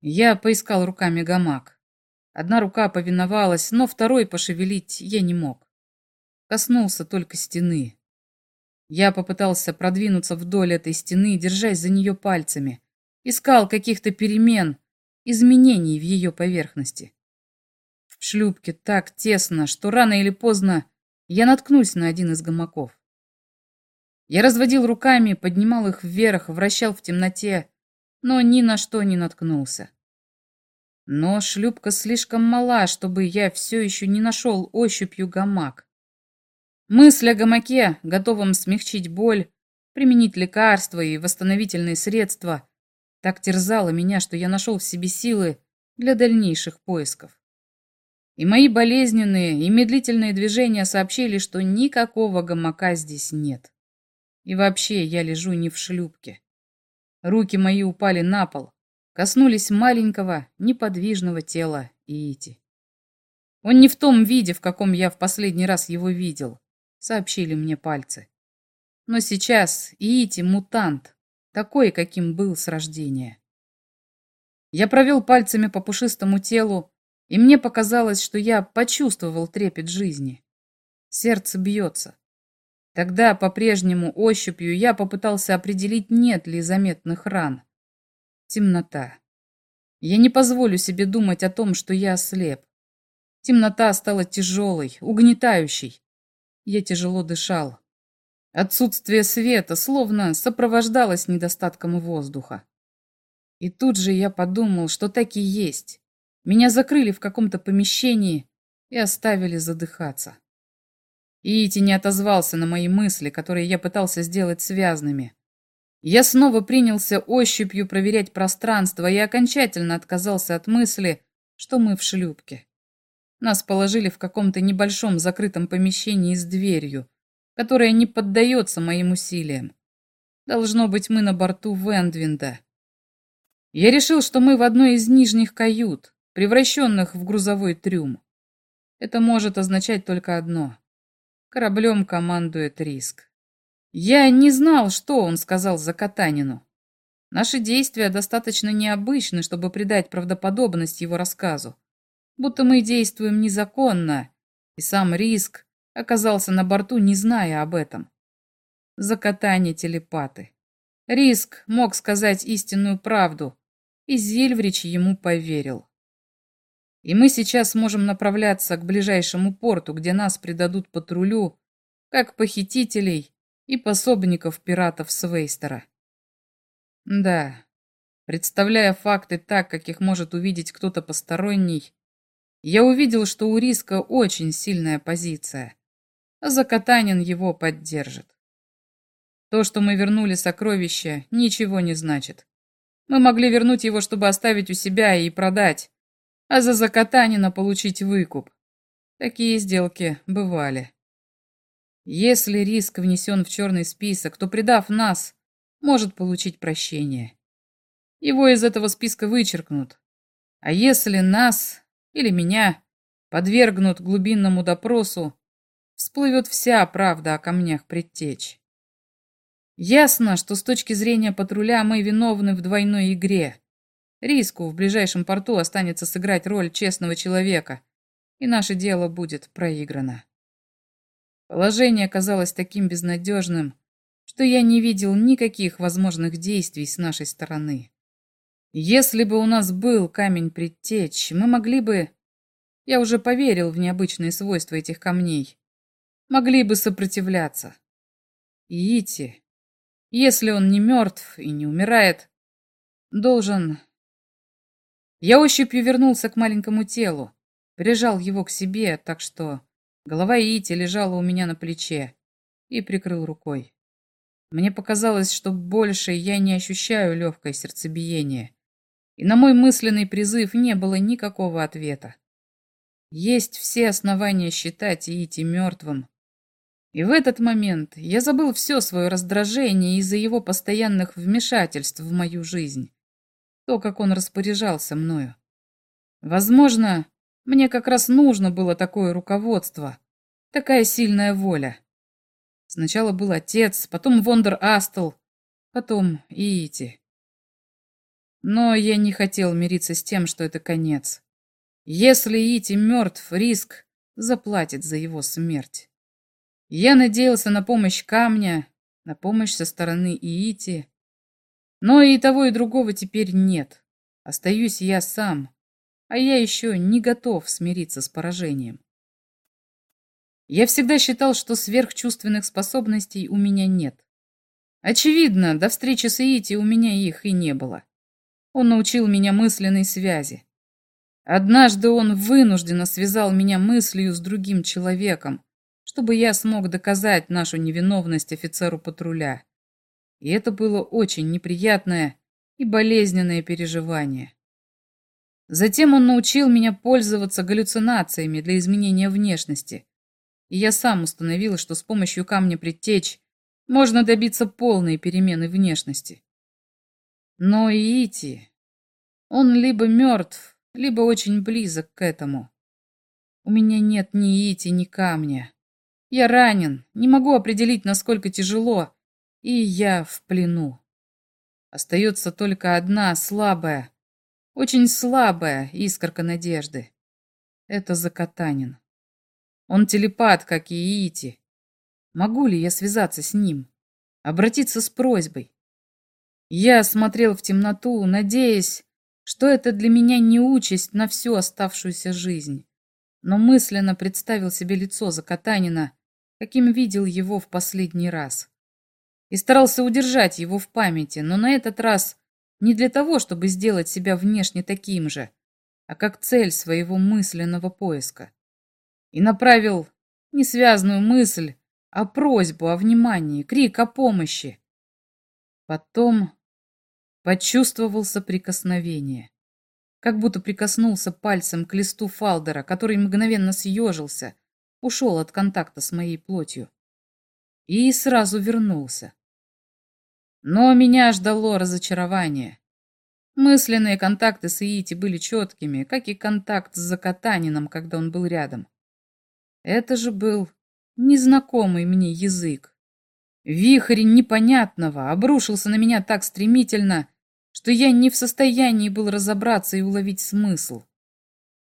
Я поискал руками гамак. Одна рука повиновалась, но второй пошевелить я не мог. Коснулся только стены. Я попытался продвинуться вдоль этой стены, держась за нее пальцами. Искал каких-то перемен, изменений в ее поверхности шлюпке так тесно, что рано или поздно я наткнусь на один из гамаков. Я разводил руками, поднимал их вверх, вращал в темноте, но ни на что не наткнулся. Но шлюпка слишком мала, чтобы я все еще не нашел ощупью гамак. Мысль о гамаке, готовом смягчить боль, применить лекарства и восстановительные средства, так терзала меня, что я нашел в себе силы для дальнейших поисков. И мои болезненные и медлительные движения сообщили, что никакого гамака здесь нет. И вообще я лежу не в шлюпке. Руки мои упали на пол, коснулись маленького, неподвижного тела Иити. Он не в том виде, в каком я в последний раз его видел, сообщили мне пальцы. Но сейчас Иити мутант, такой, каким был с рождения. Я провел пальцами по пушистому телу, и мне показалось, что я почувствовал трепет жизни. Сердце бьется. Тогда по-прежнему ощупью я попытался определить, нет ли заметных ран. Темнота. Я не позволю себе думать о том, что я ослеп. Темнота стала тяжелой, угнетающей. Я тяжело дышал. Отсутствие света словно сопровождалось недостатком воздуха. И тут же я подумал, что так и есть. Меня закрыли в каком-то помещении и оставили задыхаться. Иити не отозвался на мои мысли, которые я пытался сделать связными. Я снова принялся ощупью проверять пространство и окончательно отказался от мысли, что мы в шлюпке. Нас положили в каком-то небольшом закрытом помещении с дверью, которая не поддается моим усилиям. Должно быть, мы на борту Вендвинда. Я решил, что мы в одной из нижних кают, превращенных в грузовой трюм. Это может означать только одно. Кораблем командует Риск. Я не знал, что он сказал Закатанину. Наши действия достаточно необычны, чтобы придать правдоподобность его рассказу. Будто мы действуем незаконно, и сам Риск оказался на борту, не зная об этом. Закатане телепаты. Риск мог сказать истинную правду, и Зильврич ему поверил. И мы сейчас можем направляться к ближайшему порту, где нас предадут патрулю, как похитителей и пособников пиратов Свейстера. Да, представляя факты так, как их может увидеть кто-то посторонний, я увидел, что у Риска очень сильная позиция, Закатанин его поддержит. То, что мы вернули сокровище, ничего не значит. Мы могли вернуть его, чтобы оставить у себя и продать, а за Закатанина получить выкуп. Такие сделки бывали. Если риск внесен в черный список, то, предав нас, может получить прощение. Его из этого списка вычеркнут. А если нас или меня подвергнут глубинному допросу, всплывет вся правда о камнях предтеч. Ясно, что с точки зрения патруля мы виновны в двойной игре. Риску в ближайшем порту останется сыграть роль честного человека, и наше дело будет проиграно. Положение казалось таким безнадежным, что я не видел никаких возможных действий с нашей стороны. Если бы у нас был камень предтеч, мы могли бы... Я уже поверил в необычные свойства этих камней. Могли бы сопротивляться. И Ити, если он не мертв и не умирает, должен... Я ощупью вернулся к маленькому телу, прижал его к себе, так что голова Ити лежала у меня на плече и прикрыл рукой. Мне показалось, что больше я не ощущаю легкое сердцебиение, и на мой мысленный призыв не было никакого ответа. Есть все основания считать Ити мертвым, и в этот момент я забыл все свое раздражение из-за его постоянных вмешательств в мою жизнь. То, как он распоряжался мною. Возможно, мне как раз нужно было такое руководство, такая сильная воля. Сначала был отец, потом Вондер Астл, потом Иити. Но я не хотел мириться с тем, что это конец. Если Иити мертв, риск заплатит за его смерть. Я надеялся на помощь камня, на помощь со стороны Иити. Но и того, и другого теперь нет. Остаюсь я сам, а я еще не готов смириться с поражением. Я всегда считал, что сверхчувственных способностей у меня нет. Очевидно, до встречи с Иити у меня их и не было. Он научил меня мысленной связи. Однажды он вынужденно связал меня мыслью с другим человеком, чтобы я смог доказать нашу невиновность офицеру патруля. И это было очень неприятное и болезненное переживание. Затем он научил меня пользоваться галлюцинациями для изменения внешности, и я сам установил, что с помощью камня предтеч можно добиться полной перемены внешности. Но Иити, он либо мертв, либо очень близок к этому. У меня нет ни Ити, ни камня. Я ранен, не могу определить, насколько тяжело, и я в плену. Остается только одна слабая, очень слабая искорка надежды. Это Закатанин. Он телепат, как и Ити. Могу ли я связаться с ним? Обратиться с просьбой? Я смотрел в темноту, надеясь, что это для меня не участь на всю оставшуюся жизнь, но мысленно представил себе лицо Закатанина, каким видел его в последний раз. И старался удержать его в памяти, но на этот раз не для того, чтобы сделать себя внешне таким же, а как цель своего мысленного поиска. И направил не связанную мысль, а просьбу о внимании, крик о помощи. Потом почувствовал соприкосновение. Как будто прикоснулся пальцем к листу фалдера, который мгновенно съежился, ушел от контакта с моей плотью. И сразу вернулся. Но меня ждало разочарование. Мысленные контакты с Иити были четкими, как и контакт с Закатанином, когда он был рядом. Это же был незнакомый мне язык. Вихрь непонятного обрушился на меня так стремительно, что я не в состоянии был разобраться и уловить смысл.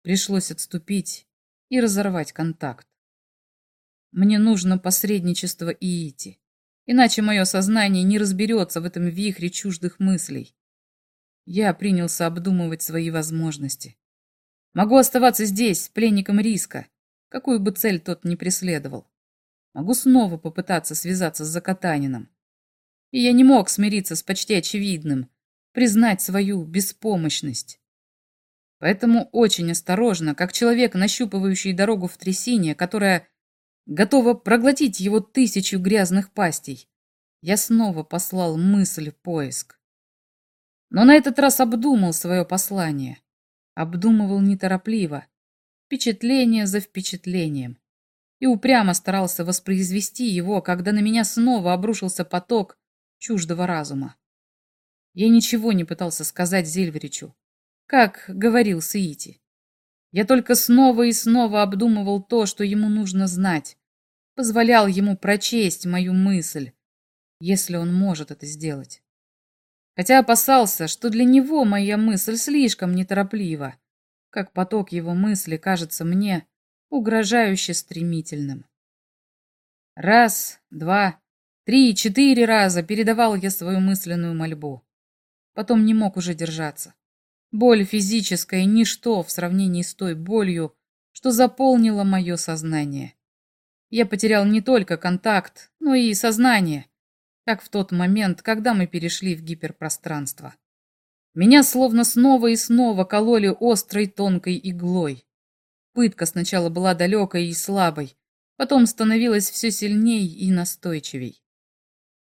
Пришлось отступить и разорвать контакт. Мне нужно посредничество Иити, иначе мое сознание не разберется в этом вихре чуждых мыслей. Я принялся обдумывать свои возможности. Могу оставаться здесь, пленником риска, какую бы цель тот ни преследовал. Могу снова попытаться связаться с Закатанином. И я не мог смириться с почти очевидным, признать свою беспомощность. Поэтому очень осторожно, как человек, нащупывающий дорогу в трясине, которая готова проглотить его тысячу грязных пастей, я снова послал мысль в поиск. Но на этот раз обдумал свое послание. Обдумывал неторопливо, впечатление за впечатлением. И упрямо старался воспроизвести его, когда на меня снова обрушился поток чуждого разума. Я ничего не пытался сказать Зельверичу, как говорил Саити. Я только снова и снова обдумывал то, что ему нужно знать, позволял ему прочесть мою мысль, если он может это сделать. Хотя опасался, что для него моя мысль слишком нетороплива, как поток его мысли кажется мне угрожающе стремительным. Раз, два, три, четыре раза передавал я свою мысленную мольбу. Потом не мог уже держаться. Боль физическая — ничто в сравнении с той болью, что заполнило мое сознание. Я потерял не только контакт, но и сознание, как в тот момент, когда мы перешли в гиперпространство. Меня словно снова и снова кололи острой тонкой иглой. Пытка сначала была далекой и слабой, потом становилась все сильней и настойчивей.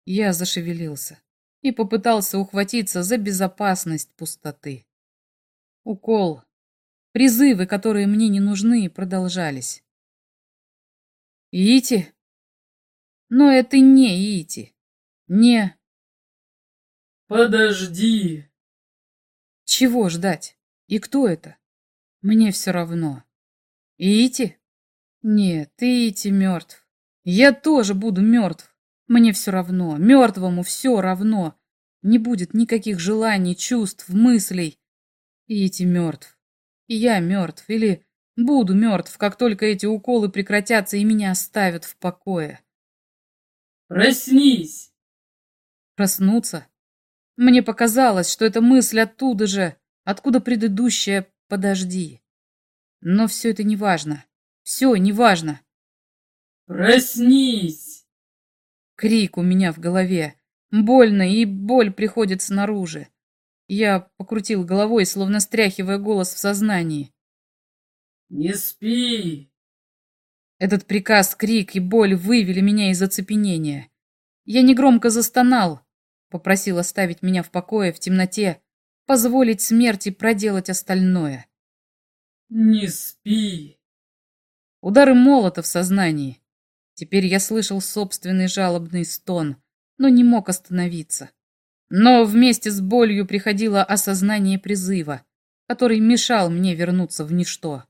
Я зашевелился и попытался ухватиться за безопасность пустоты. Укол. Призывы, которые мне не нужны, продолжались. Ити? Но это не Ити. Не... Подожди. Чего ждать? И кто это? Мне все равно. Ити? Нет, Ити мертв. Я тоже буду мертв. Мне все равно, мертвому все равно. Не будет никаких желаний, чувств, мыслей. И эти мертв. И я мертв. Или буду мертв, как только эти уколы прекратятся и меня оставят в покое. Проснись! Проснуться? Мне показалось, что эта мысль оттуда же, откуда предыдущая «подожди». Но все это не важно. Все не важно. Проснись! Крик у меня в голове. Больно, и боль приходит снаружи. Я покрутил головой, словно стряхивая голос в сознании. «Не спи!» Этот приказ, крик и боль вывели меня из оцепенения. Я негромко застонал, попросил оставить меня в покое в темноте, позволить смерти проделать остальное. «Не спи!» Удары молота в сознании. Теперь я слышал собственный жалобный стон, но не мог остановиться. Но вместе с болью приходило осознание призыва, который мешал мне вернуться в ничто.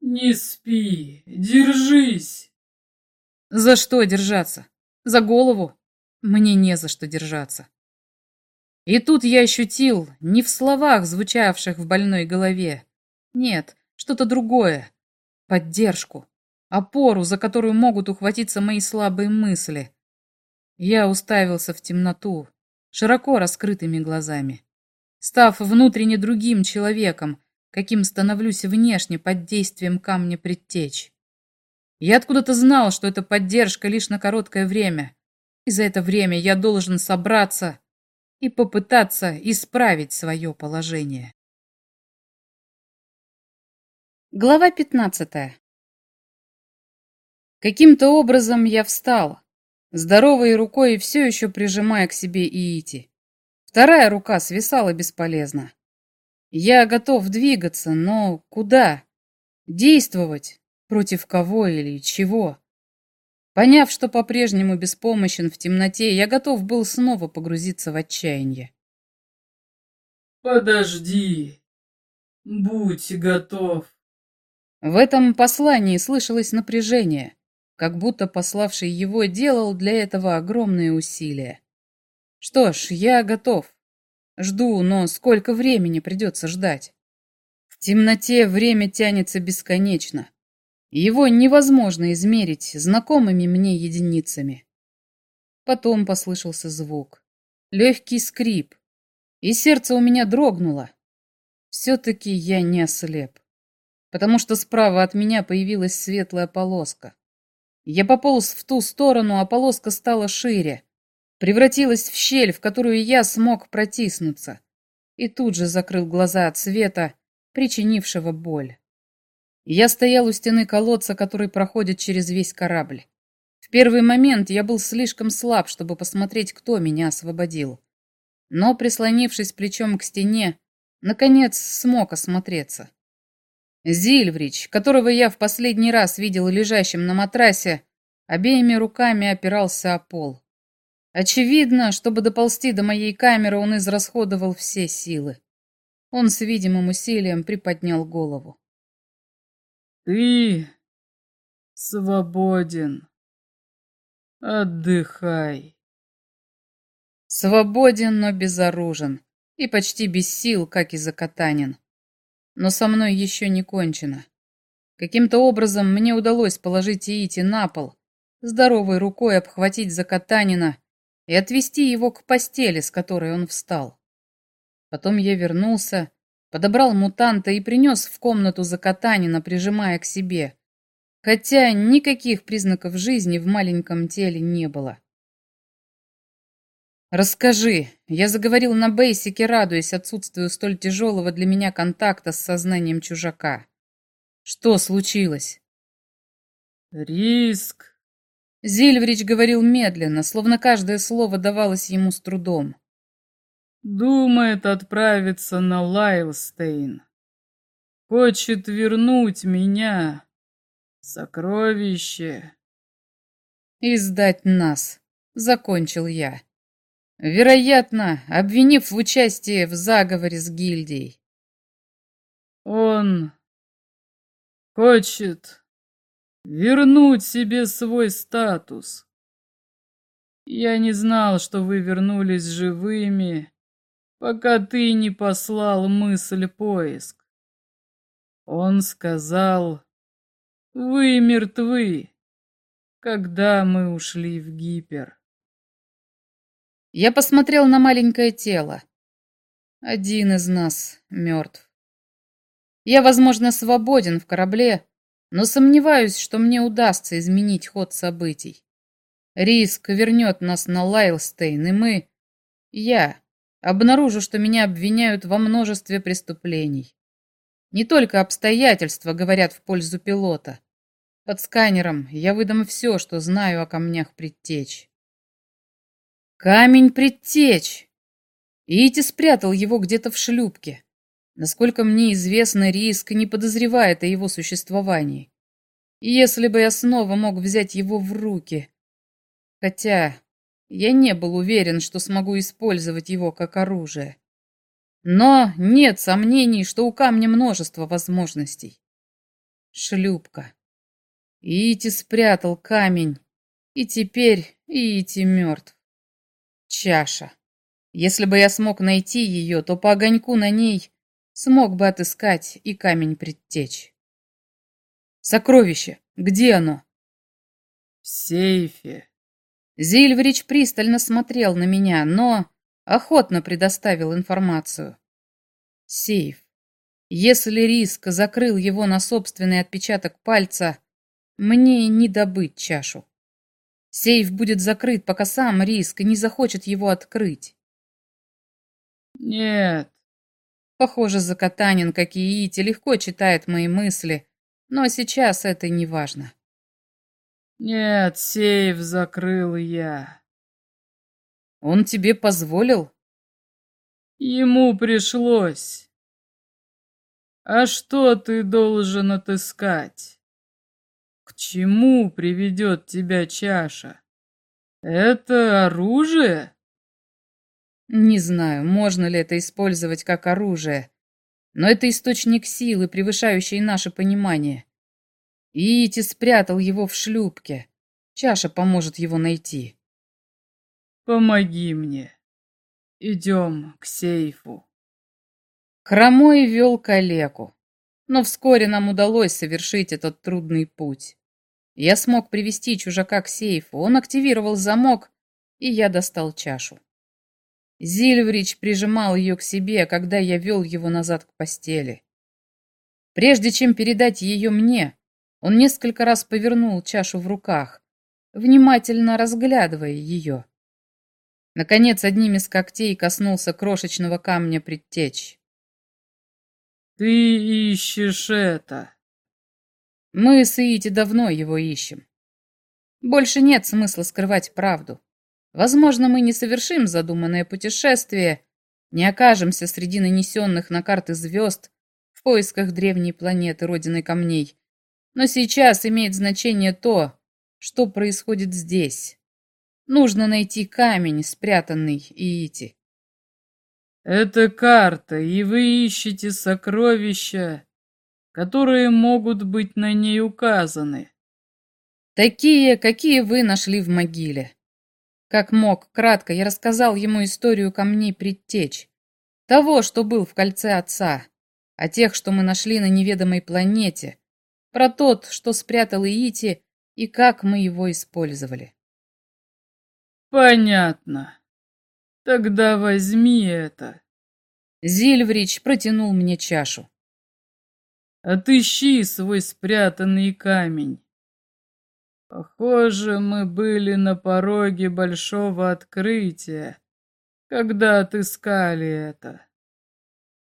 «Не спи, держись!» «За что держаться? За голову? Мне не за что держаться». И тут я ощутил, не в словах, звучавших в больной голове, нет, что-то другое, поддержку опору, за которую могут ухватиться мои слабые мысли. Я уставился в темноту, широко раскрытыми глазами, став внутренне другим человеком, каким становлюсь внешне под действием камня предтеч. Я откуда-то знал, что это поддержка лишь на короткое время, и за это время я должен собраться и попытаться исправить свое положение. Глава пятнадцатая. Каким-то образом я встал, здоровой рукой все еще прижимая к себе Иити. Вторая рука свисала бесполезно. Я готов двигаться, но куда? Действовать? Против кого или чего? Поняв, что по-прежнему беспомощен в темноте, я готов был снова погрузиться в отчаяние. Подожди. Будь готов. В этом послании слышалось напряжение, как будто пославший его делал для этого огромные усилия. Что ж, я готов. Жду, но сколько времени придется ждать? В темноте время тянется бесконечно. Его невозможно измерить знакомыми мне единицами. Потом послышался звук. Легкий скрип. И сердце у меня дрогнуло. Все-таки я не ослеп. Потому что справа от меня появилась светлая полоска. Я пополз в ту сторону, а полоска стала шире превратилась в щель, в которую я смог протиснуться, и тут же закрыл глаза от света, причинившего боль. Я стоял у стены колодца, который проходит через весь корабль. В первый момент я был слишком слаб, чтобы посмотреть, кто меня освободил. Но, прислонившись плечом к стене, наконец смог осмотреться. Зильврич, которого я в последний раз видел лежащим на матрасе, обеими руками опирался о пол. Очевидно, чтобы доползти до моей камеры, он израсходовал все силы. Он с видимым усилием приподнял голову. «Ты свободен. Отдыхай». Свободен, но безоружен. И почти без сил, как и Закатанин. Но со мной еще не кончено. Каким-то образом мне удалось положить Иити на пол, здоровой рукой обхватить Закатанина и отвести его к постели, с которой он встал. Потом я вернулся, подобрал мутанта и принес в комнату Закатанина, прижимая к себе, хотя никаких признаков жизни в маленьком теле не было. «Расскажи», — я заговорил на бейсике, радуясь отсутствию столь тяжелого для меня контакта с сознанием чужака. «Что случилось?» «Риск», Зильврич говорил медленно, словно каждое слово давалось ему с трудом. «Думает отправиться на Лайлстейн. Хочет вернуть меня. Сокровище». «И сдать нас», — закончил я. Вероятно, обвинив в участии в заговоре с гильдией. «Он хочет вернуть себе свой статус. Я не знал, что вы вернулись живыми, пока ты не послал мысль поиск. Он сказал, вы мертвы, когда мы ушли в гипер. Я посмотрел на маленькое тело. Один из нас мертв. Я, возможно, свободен в корабле, но сомневаюсь, что мне удастся изменить ход событий. Риск вернет нас на Лайлстейн, и мы, я, обнаружу, что меня обвиняют во множестве преступлений. Не только обстоятельства говорят в пользу пилота. Под сканером я выдам все, что знаю о камнях предтеч. Камень предтеч! Ити спрятал его где-то в шлюпке. Насколько мне известно, Риск не подозревает о его существовании. И если бы я снова мог взять его в руки... Хотя я не был уверен, что смогу использовать его как оружие. Но нет сомнений, что у камня множество возможностей. Шлюпка. Ити спрятал камень, и теперь Ити мертв. Чаша. Если бы я смог найти ее, то по огоньку на ней смог бы отыскать и камень предтеч. Сокровище! Где оно?» «В сейфе». Зильврич пристально смотрел на меня, но охотно предоставил информацию. Сейф. Если Риск закрыл его на собственный отпечаток пальца, мне не добыть чашу. Сейф будет закрыт, пока сам Риск не захочет его открыть. Нет. Похоже, Закатанин, как и Ити, легко читает мои мысли, но сейчас это не важно. Нет, сейф закрыл я. Он тебе позволил? Ему пришлось. А что ты должен отыскать? К чему приведет тебя чаша? Это оружие? Не знаю, можно ли это использовать как оружие, но это источник силы, превышающий наше понимание. Иити спрятал его в шлюпке. Чаша поможет его найти. Помоги мне. Идем к сейфу. Хромой вел калеку, но вскоре нам удалось совершить этот трудный путь. Я смог привести чужака к сейфу, он активировал замок, и я достал чашу. Зильврич прижимал ее к себе, когда я вел его назад к постели. Прежде чем передать ее мне, он несколько раз повернул чашу в руках, внимательно разглядывая ее. Наконец, одним из когтей коснулся крошечного камня предтечь. «Ты ищешь это!» Мы с Иити давно его ищем. Больше нет смысла скрывать правду. Возможно, мы не совершим задуманное путешествие, не окажемся среди нанесенных на карты звезд в поисках древней планеты, родины камней. Но сейчас имеет значение то, что происходит здесь. Нужно найти камень, спрятанный Иити. Это карта, и вы ищете сокровища, которые могут быть на ней указаны. Такие, какие вы нашли в могиле. Как мог, кратко я рассказал ему историю камней предтеч. Того, что был в кольце отца, о тех, что мы нашли на неведомой планете, про тот, что спрятал Иити, и как мы его использовали. Понятно. Тогда возьми это. Зильврич протянул мне чашу. Отыщи свой спрятанный камень. Похоже, мы были на пороге большого открытия, когда отыскали это.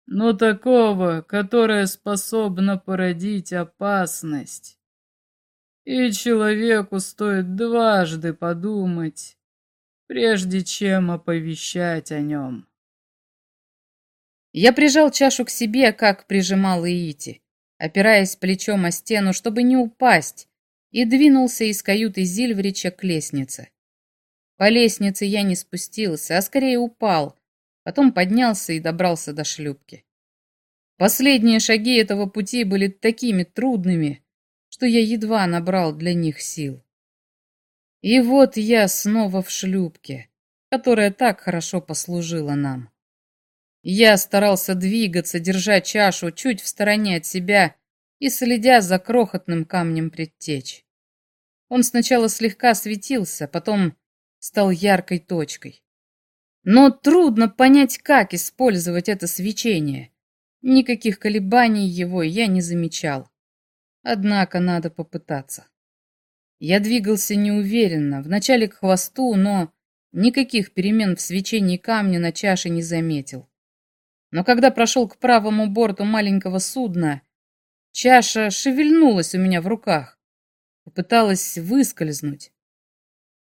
Но такого, которое способно породить опасность. И человеку стоит дважды подумать, прежде чем оповещать о нем. Я прижал чашу к себе, как прижимал Иити, опираясь плечом о стену, чтобы не упасть, и двинулся из каюты Зильврича к лестнице. По лестнице я не спустился, а скорее упал, потом поднялся и добрался до шлюпки. Последние шаги этого пути были такими трудными, что я едва набрал для них сил. И вот я снова в шлюпке, которая так хорошо послужила нам. Я старался двигаться, держа чашу чуть в стороне от себя и следя за крохотным камнем предтеч. Он сначала слегка светился, потом стал яркой точкой. Но трудно понять, как использовать это свечение. Никаких колебаний его я не замечал. Однако надо попытаться. Я двигался неуверенно, вначале к хвосту, но никаких перемен в свечении камня на чаше не заметил. Но когда прошел к правому борту маленького судна, чаша шевельнулась у меня в руках, попыталась выскользнуть.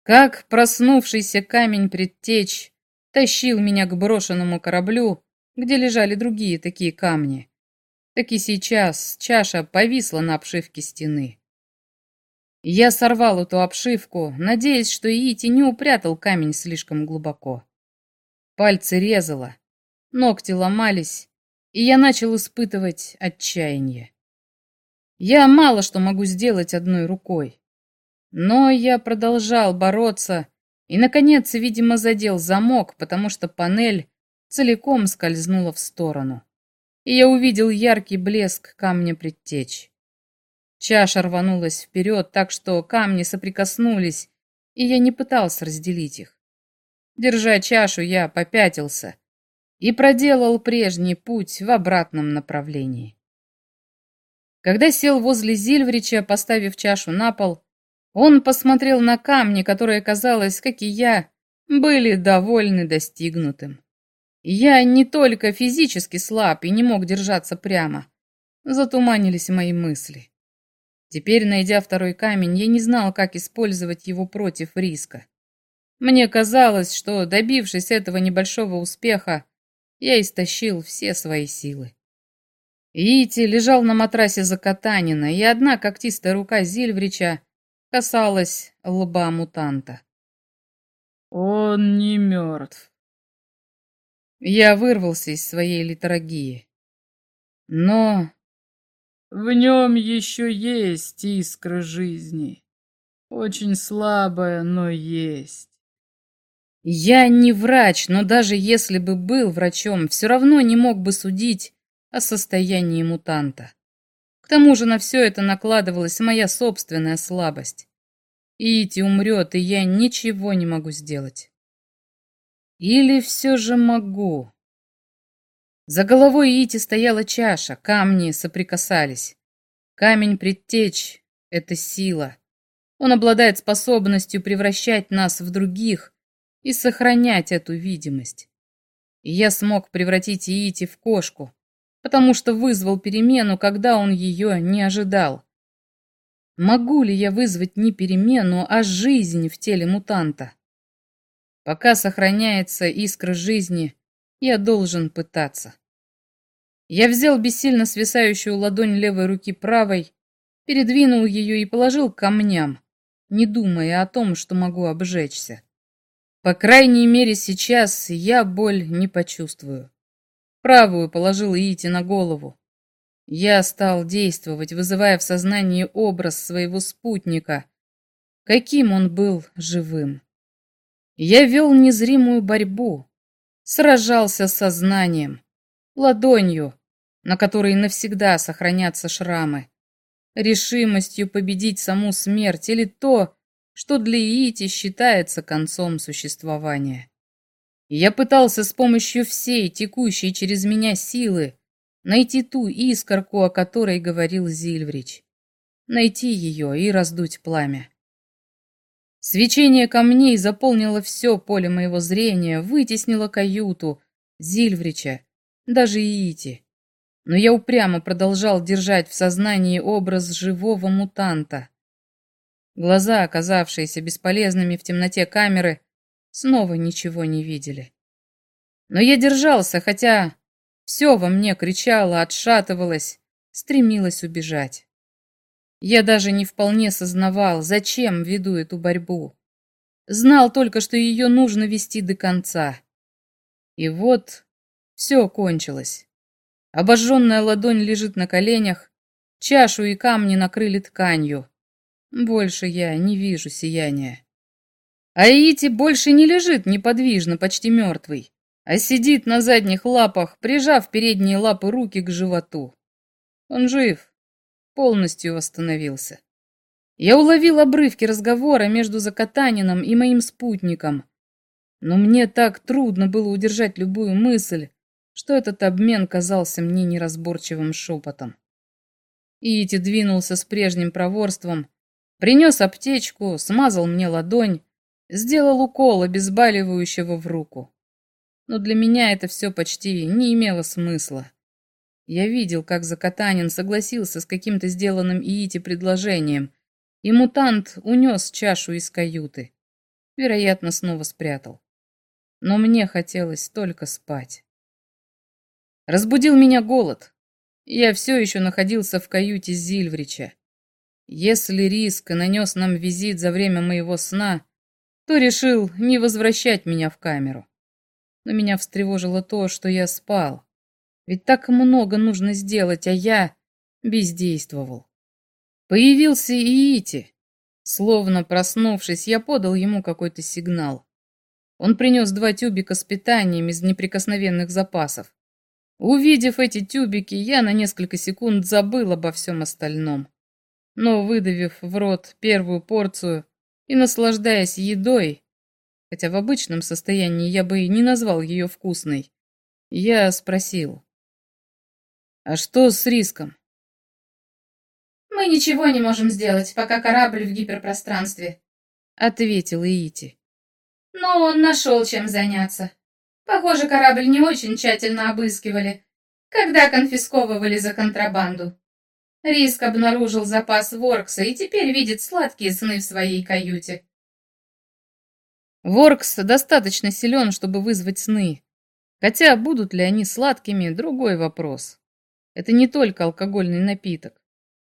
Как проснувшийся камень предтечь тащил меня к брошенному кораблю, где лежали другие такие камни. Так и сейчас чаша повисла на обшивке стены. Я сорвал эту обшивку, надеясь, что Ити не упрятал камень слишком глубоко. Пальцы резало, ногти ломались, и я начал испытывать отчаяние. Я мало что могу сделать одной рукой. Но я продолжал бороться и, наконец, видимо, задел замок, потому что панель целиком скользнула в сторону. И я увидел яркий блеск камня предтечь. Чаша рванулась вперед, так что камни соприкоснулись, и я не пытался разделить их. Держа чашу, я попятился и проделал прежний путь в обратном направлении. Когда сел возле Зильврича, поставив чашу на пол, он посмотрел на камни, которые, казалось, как и я, были довольны достигнутым. Я не только физически слаб и не мог держаться прямо. Затуманились мои мысли. Теперь, найдя второй камень, я не знал, как использовать его против риска. Мне казалось, что, добившись этого небольшого успеха, я истощил все свои силы. Ити лежал на матрасе Закатанина, и одна когтистая рука Зильврича касалась лба мутанта. «Он не мертв». Я вырвался из своей литургии. Но в нем еще есть искра жизни. Очень слабая, но есть. Я не врач, но даже если бы был врачом, все равно не мог бы судить о состоянии мутанта. К тому же на все это накладывалась моя собственная слабость. Ити умрет, и я ничего не могу сделать. Или все же могу? За головой Ити стояла чаша, камни соприкасались. Камень предтеч — это сила. Он обладает способностью превращать нас в других и сохранять эту видимость. И я смог превратить Иити в кошку, потому что вызвал перемену, когда он ее не ожидал. Могу ли я вызвать не перемену, а жизнь в теле мутанта? Пока сохраняется искра жизни, я должен пытаться. Я взял бессильно свисающую ладонь левой руки правой, передвинул ее и положил к камням, не думая о том, что могу обжечься. По крайней мере, сейчас я боль не почувствую. Правую положил Ити на голову. Я стал действовать, вызывая в сознании образ своего спутника, каким он был живым. Я вел незримую борьбу, сражался с сознанием, ладонью, на которой навсегда сохранятся шрамы, решимостью победить саму смерть или то, что для Иити считается концом существования. Я пытался с помощью всей текущей через меня силы найти ту искорку, о которой говорил Зильврич, найти ее и раздуть пламя. Свечение камней заполнило все поле моего зрения, вытеснило каюту, Зильврича, даже Иити. Но я упрямо продолжал держать в сознании образ живого мутанта. Глаза, оказавшиеся бесполезными в темноте камеры, снова ничего не видели. Но я держался, хотя все во мне кричало, отшатывалось, стремилось убежать. Я даже не вполне сознавал, зачем веду эту борьбу. Знал только, что ее нужно вести до конца. И вот все кончилось. Обожженная ладонь лежит на коленях, чашу и камни накрыли тканью. Больше я не вижу сияния. Аити больше не лежит неподвижно, почти мертвый, а сидит на задних лапах, прижав передние лапы руки к животу. Он жив, полностью восстановился. Я уловил обрывки разговора между Закатанином и моим спутником, но мне так трудно было удержать любую мысль, что этот обмен казался мне неразборчивым шепотом. Ити двинулся с прежним проворством, принес аптечку, смазал мне ладонь, Сделал укол, обезболивающего в руку. Но для меня это все почти не имело смысла. Я видел, как Закатанин согласился с каким-то сделанным Иити предложением, и мутант унес чашу из каюты. Вероятно, снова спрятал. Но мне хотелось только спать. Разбудил меня голод. Я все еще находился в каюте Зильврича. Если Риск нанес нам визит за время моего сна, то решил не возвращать меня в камеру. Но меня встревожило то, что я спал. Ведь так много нужно сделать, а я бездействовал. Появился и Ити. Словно проснувшись, я подал ему какой-то сигнал. Он принес два тюбика с питанием из неприкосновенных запасов. Увидев эти тюбики, я на несколько секунд забыл обо всем остальном. но выдавив в рот первую порцию и наслаждаясь едой, хотя в обычном состоянии я бы и не назвал ее вкусной, я спросил. «А что с риском?» «Мы ничего не можем сделать, пока корабль в гиперпространстве», — ответил Иити. «Но он нашел чем заняться. Похоже, корабль не очень тщательно обыскивали, когда конфисковывали за контрабанду. Риск обнаружил запас Воркса и теперь видит сладкие сны в своей каюте. Воркс достаточно силен, чтобы вызвать сны. Хотя будут ли они сладкими, другой вопрос. Это не только алкогольный напиток.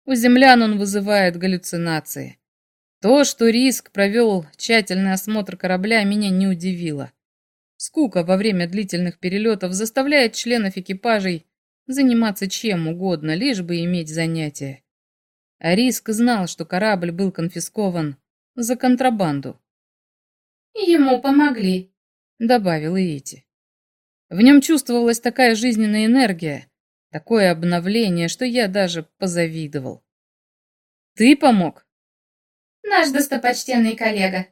У землян он вызывает галлюцинации. То, что Риск провел тщательный осмотр корабля, меня не удивило. Скука во время длительных перелетов заставляет членов экипажей заниматься чем угодно, лишь бы иметь занятия. А Риск знал, что корабль был конфискован за контрабанду. «Ему помогли», — добавил Иити. В нем чувствовалась такая жизненная энергия, такое обновление, что я даже позавидовал. «Ты помог?» «Наш достопочтенный коллега».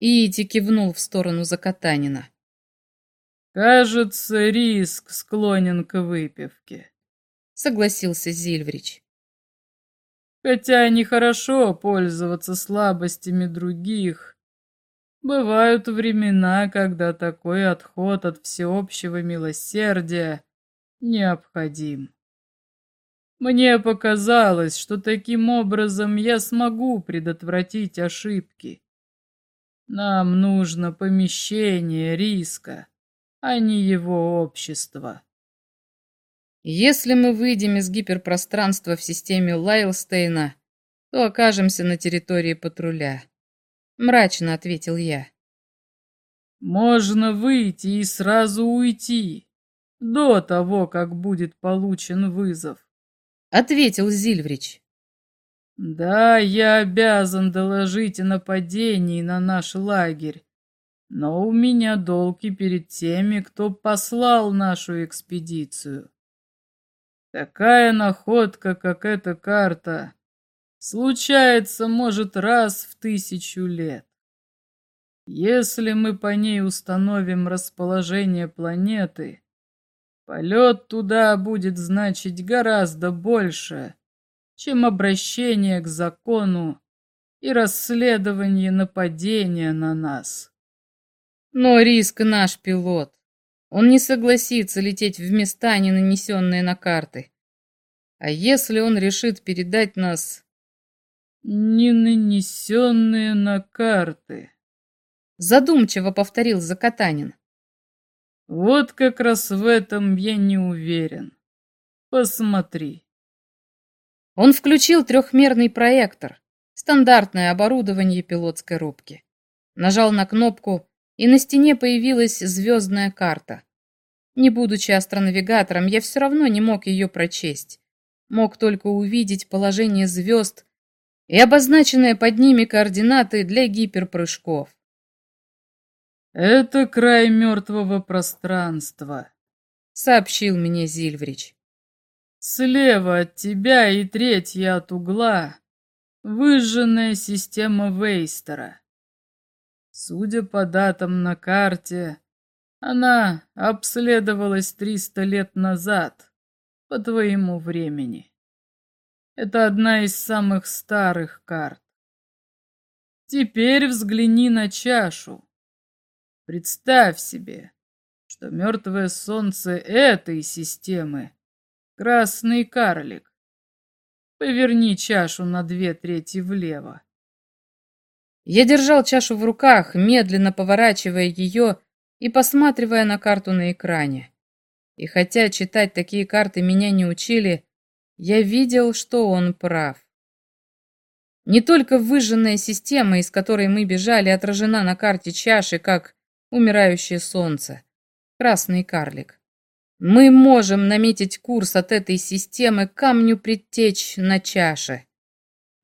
Иити кивнул в сторону Закатанина. «Кажется, риск склонен к выпивке», — согласился Зильврич. «Хотя нехорошо пользоваться слабостями других. Бывают времена, когда такой отход от всеобщего милосердия необходим. Мне показалось, что таким образом я смогу предотвратить ошибки. Нам нужно помещение риска» а не его общество. Если мы выйдем из гиперпространства в системе Лайлстейна, то окажемся на территории патруля. Мрачно ответил я. Можно выйти и сразу уйти, до того, как будет получен вызов. Ответил Зильврич. Да, я обязан доложить о нападении на наш лагерь, но у меня долг и перед теми, кто послал нашу экспедицию. Такая находка, как эта карта, случается, может, раз в тысячу лет. Если мы по ней установим расположение планеты, полет туда будет значить гораздо больше, чем обращение к закону и расследование нападения на нас. Но риск наш пилот. Он не согласится лететь в места, не нанесенные на карты. А если он решит передать нас... Не нанесенные на карты. Задумчиво повторил Закатанин. Вот как раз в этом я не уверен. Посмотри. Он включил трехмерный проектор, стандартное оборудование пилотской рубки. Нажал на кнопку, и на стене появилась звездная карта. Не будучи астронавигатором, я все равно не мог ее прочесть. Мог только увидеть положение звезд и обозначенные под ними координаты для гиперпрыжков. «Это край мертвого пространства», — сообщил мне Зильврич. «Слева от тебя и третья от угла выжженная система Вейстера. Судя по датам на карте, она обследовалась 300 лет назад, по твоему времени. Это одна из самых старых карт. Теперь взгляни на чашу. Представь себе, что мертвое солнце этой системы — красный карлик. Поверни чашу на две трети влево. Я держал чашу в руках, медленно поворачивая ее и посматривая на карту на экране. И хотя читать такие карты меня не учили, я видел, что он прав. Не только выжженная система, из которой мы бежали, отражена на карте чаши, как умирающее солнце. Красный карлик. Мы можем наметить курс от этой системы камню предтечь на чаше.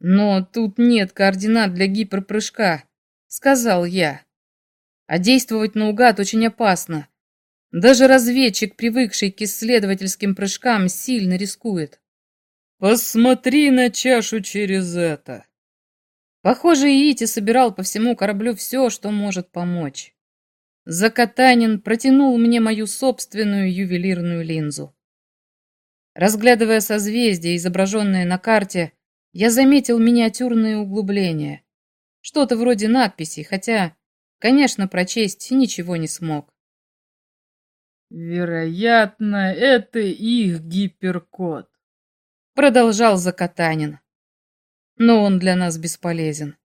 «Но тут нет координат для гиперпрыжка», — сказал я. «А действовать наугад очень опасно. Даже разведчик, привыкший к исследовательским прыжкам, сильно рискует». Посмотри на чашу через это. Похоже, Иити собирал по всему кораблю все, что может помочь. Закатанин протянул мне мою собственную ювелирную линзу. Разглядывая созвездия, изображенные на карте, я заметил миниатюрные углубления. Что-то вроде надписей, хотя, конечно, прочесть ничего не смог. Вероятно, это их гиперкод. Продолжал Закатанин. Но он для нас бесполезен.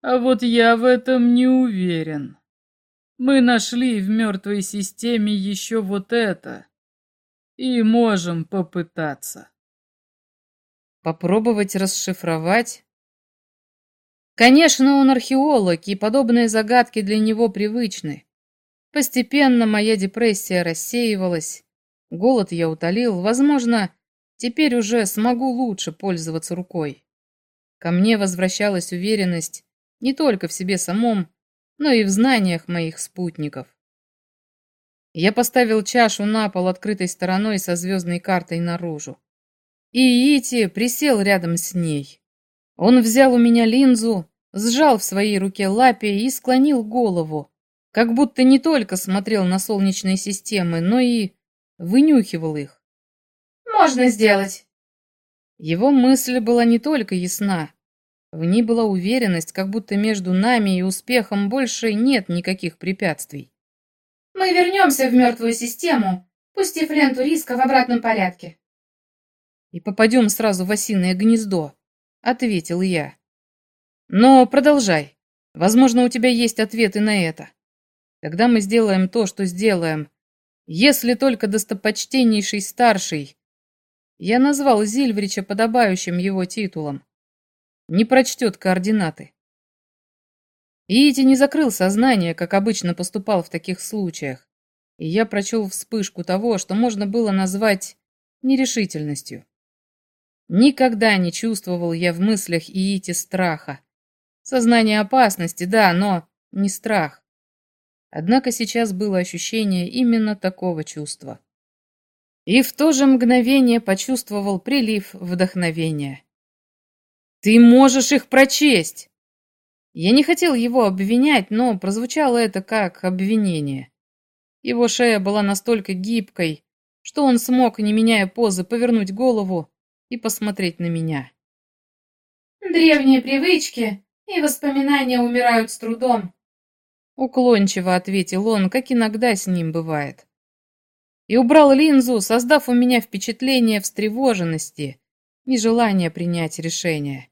А вот я в этом не уверен. Мы нашли в мертвой системе еще вот это. И можем попытаться. Попробовать расшифровать? Конечно, он археолог, и подобные загадки для него привычны. Постепенно моя депрессия рассеивалась, голод я утолил, возможно, теперь уже смогу лучше пользоваться рукой. Ко мне возвращалась уверенность не только в себе самом, но и в знаниях моих спутников. Я поставил чашу на пол открытой стороной со звездной картой наружу. И Ити присел рядом с ней. Он взял у меня линзу, сжал в своей руке лапе и склонил голову, как будто не только смотрел на солнечные системы, но и вынюхивал их. «Можно сделать!» Его мысль была не только ясна. В ней была уверенность, как будто между нами и успехом больше нет никаких препятствий. «Мы вернемся в мертвую систему, пустив ленту риска в обратном порядке». «И попадем сразу в осиное гнездо», — ответил я. «Но продолжай. Возможно, у тебя есть ответы на это». Тогда мы сделаем то, что сделаем. Если только достопочтеннейший старший, я назвал Зильврича подобающим его титулом, не прочтет координаты. Иити не закрыл сознание, как обычно поступал в таких случаях, и я прочел вспышку того, что можно было назвать нерешительностью. Никогда не чувствовал я в мыслях Иити страха. Сознание опасности, да, но не страх. Однако сейчас было ощущение именно такого чувства. И в то же мгновение почувствовал прилив вдохновения. «Ты можешь их прочесть!» Я не хотел его обвинять, но прозвучало это как обвинение. Его шея была настолько гибкой, что он смог, не меняя позы, повернуть голову и посмотреть на меня. «Древние привычки и воспоминания умирают с трудом», Уклончиво ответил он, как иногда с ним бывает. И убрал линзу, создав у меня впечатление встревоженности, нежелания принять решение.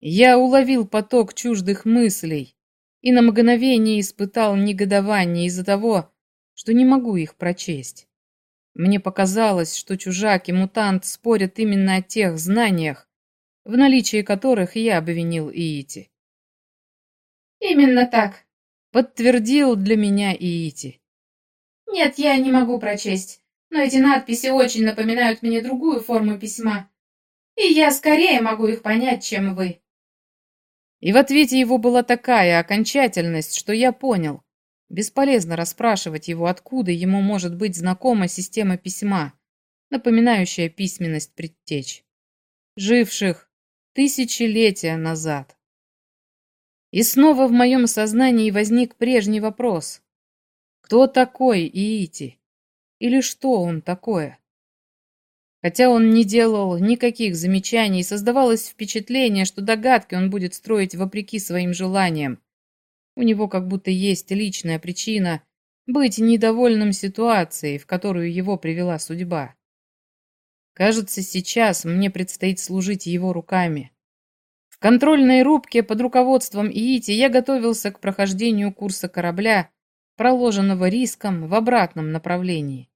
Я уловил поток чуждых мыслей и на мгновение испытал негодование из-за того, что не могу их прочесть. Мне показалось, что чужак и мутант спорят именно о тех знаниях, в наличии которых я обвинил Иити. «Именно так», подтвердил для меня Иити. «Нет, я не могу прочесть, но эти надписи очень напоминают мне другую форму письма, и я скорее могу их понять, чем вы». И в ответе его была такая окончательность, что я понял. Бесполезно расспрашивать его, откуда ему может быть знакома система письма, напоминающая письменность предтеч, живших тысячелетия назад. И снова в моем сознании возник прежний вопрос. Кто такой Иити? Или что он такое? Хотя он не делал никаких замечаний, создавалось впечатление, что догадки он будет строить вопреки своим желаниям. У него как будто есть личная причина быть недовольным ситуацией, в которую его привела судьба. Кажется, сейчас мне предстоит служить его руками контрольной рубке под руководством Иити я готовился к прохождению курса корабля, проложенного риском в обратном направлении.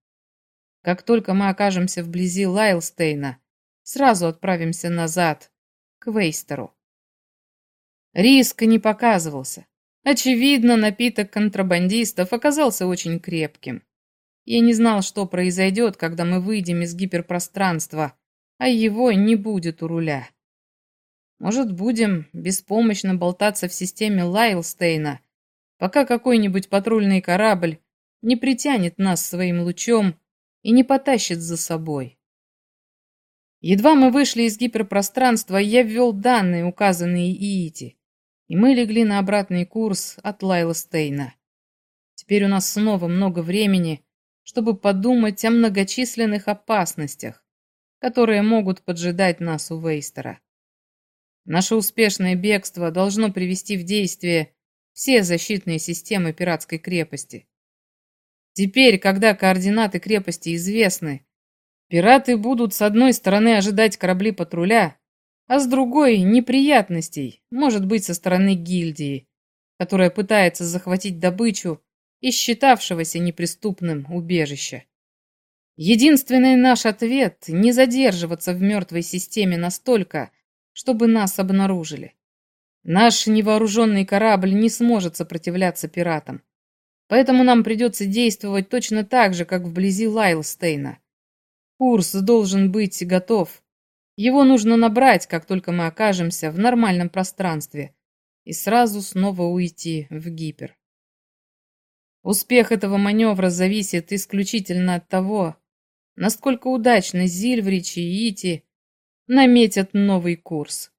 Как только мы окажемся вблизи Лайлстейна, сразу отправимся назад, к Вейстеру. Риск не показывался. Очевидно, напиток контрабандистов оказался очень крепким. Я не знал, что произойдет, когда мы выйдем из гиперпространства, а его не будет у руля. Может, будем беспомощно болтаться в системе Лайлстейна, пока какой-нибудь патрульный корабль не притянет нас своим лучом и не потащит за собой. Едва мы вышли из гиперпространства, я ввел данные, указанные Иити, и мы легли на обратный курс от Лайла Стейна. Теперь у нас снова много времени, чтобы подумать о многочисленных опасностях, которые могут поджидать нас у Вейстера. Наше успешное бегство должно привести в действие все защитные системы пиратской крепости. Теперь, когда координаты крепости известны, Пираты будут с одной стороны ожидать корабли патруля, а с другой — неприятностей, может быть, со стороны гильдии, которая пытается захватить добычу из считавшегося неприступным убежища. Единственный наш ответ — не задерживаться в мертвой системе настолько, чтобы нас обнаружили. Наш невооруженный корабль не сможет сопротивляться пиратам. Поэтому нам придется действовать точно так же, как вблизи Лайлстейна. Курс должен быть готов. Его нужно набрать, как только мы окажемся в нормальном пространстве, и сразу снова уйти в гипер. Успех этого маневра зависит исключительно от того, насколько удачно Зильврич и Ити наметят новый курс.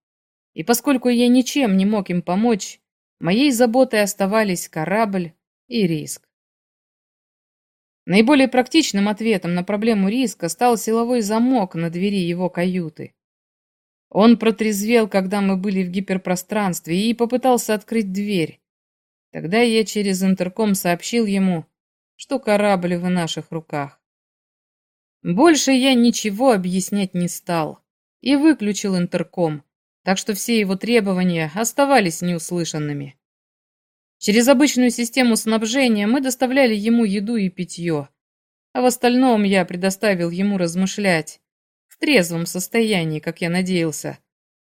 И поскольку я ничем не мог им помочь, моей заботой оставались корабль и риск. Наиболее практичным ответом на проблему риска стал силовой замок на двери его каюты. Он протрезвел, когда мы были в гиперпространстве, и попытался открыть дверь. Тогда я через интерком сообщил ему, что корабль в наших руках. Больше я ничего объяснять не стал и выключил интерком, так что все его требования оставались неуслышанными. Через обычную систему снабжения мы доставляли ему еду и питье, а в остальном я предоставил ему размышлять, в трезвом состоянии, как я надеялся,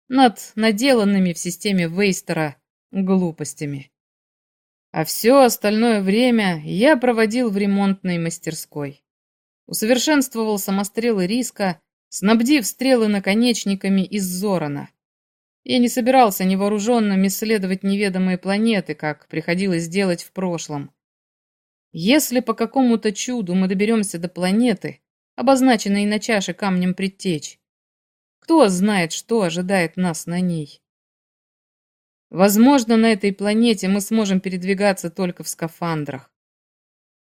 над наделанными в системе Вейстера глупостями. А все остальное время я проводил в ремонтной мастерской. Усовершенствовал самострелы риска, снабдив стрелы наконечниками из Зорана. Я не собирался невооруженным исследовать неведомые планеты, как приходилось делать в прошлом. Если по какому-то чуду мы доберемся до планеты, обозначенной на чаше камнем предтеч, кто знает, что ожидает нас на ней? Возможно, на этой планете мы сможем передвигаться только в скафандрах.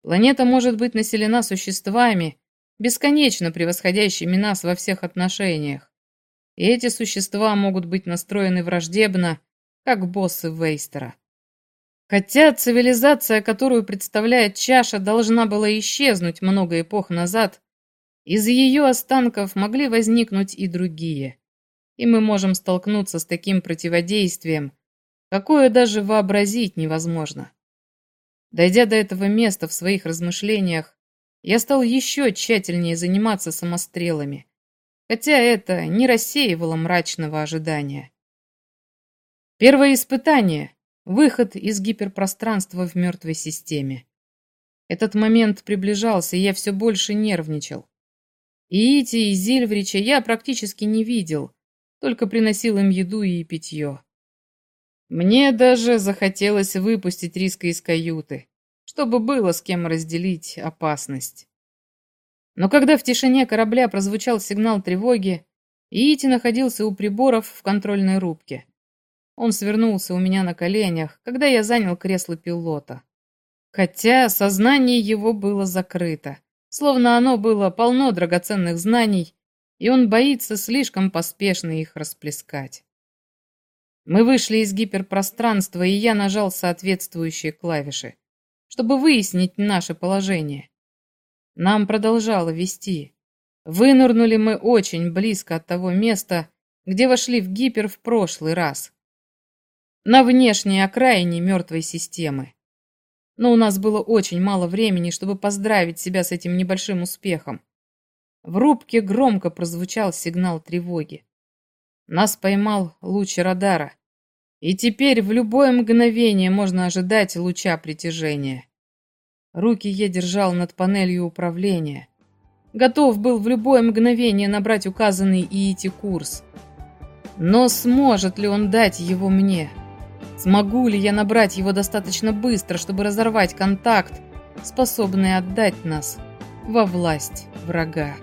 Планета может быть населена существами, бесконечно превосходящими нас во всех отношениях. И эти существа могут быть настроены враждебно, как боссы Вейстера. Хотя цивилизация, которую представляет чаша, должна была исчезнуть много эпох назад, из ее останков могли возникнуть и другие. И мы можем столкнуться с таким противодействием, какое даже вообразить невозможно. Дойдя до этого места в своих размышлениях, я стал еще тщательнее заниматься самострелами хотя это не рассеивало мрачного ожидания. Первое испытание — выход из гиперпространства в мертвой системе. Этот момент приближался, и я все больше нервничал. И Ити, и Зильврича я практически не видел, только приносил им еду и питье. Мне даже захотелось выпустить риска из каюты, чтобы было с кем разделить опасность. Но когда в тишине корабля прозвучал сигнал тревоги, Иити находился у приборов в контрольной рубке. Он свернулся у меня на коленях, когда я занял кресло пилота. Хотя сознание его было закрыто, словно оно было полно драгоценных знаний, и он боится слишком поспешно их расплескать. Мы вышли из гиперпространства, и я нажал соответствующие клавиши, чтобы выяснить наше положение. Нам продолжало вести. Вынырнули мы очень близко от того места, где вошли в гипер в прошлый раз. На внешней окраине мертвой системы. Но у нас было очень мало времени, чтобы поздравить себя с этим небольшим успехом. В рубке громко прозвучал сигнал тревоги. Нас поймал луч радара. И теперь в любое мгновение можно ожидать луча притяжения. Руки я держал над панелью управления. Готов был в любое мгновение набрать указанный и идти курс. Но сможет ли он дать его мне? Смогу ли я набрать его достаточно быстро, чтобы разорвать контакт, способный отдать нас во власть врага?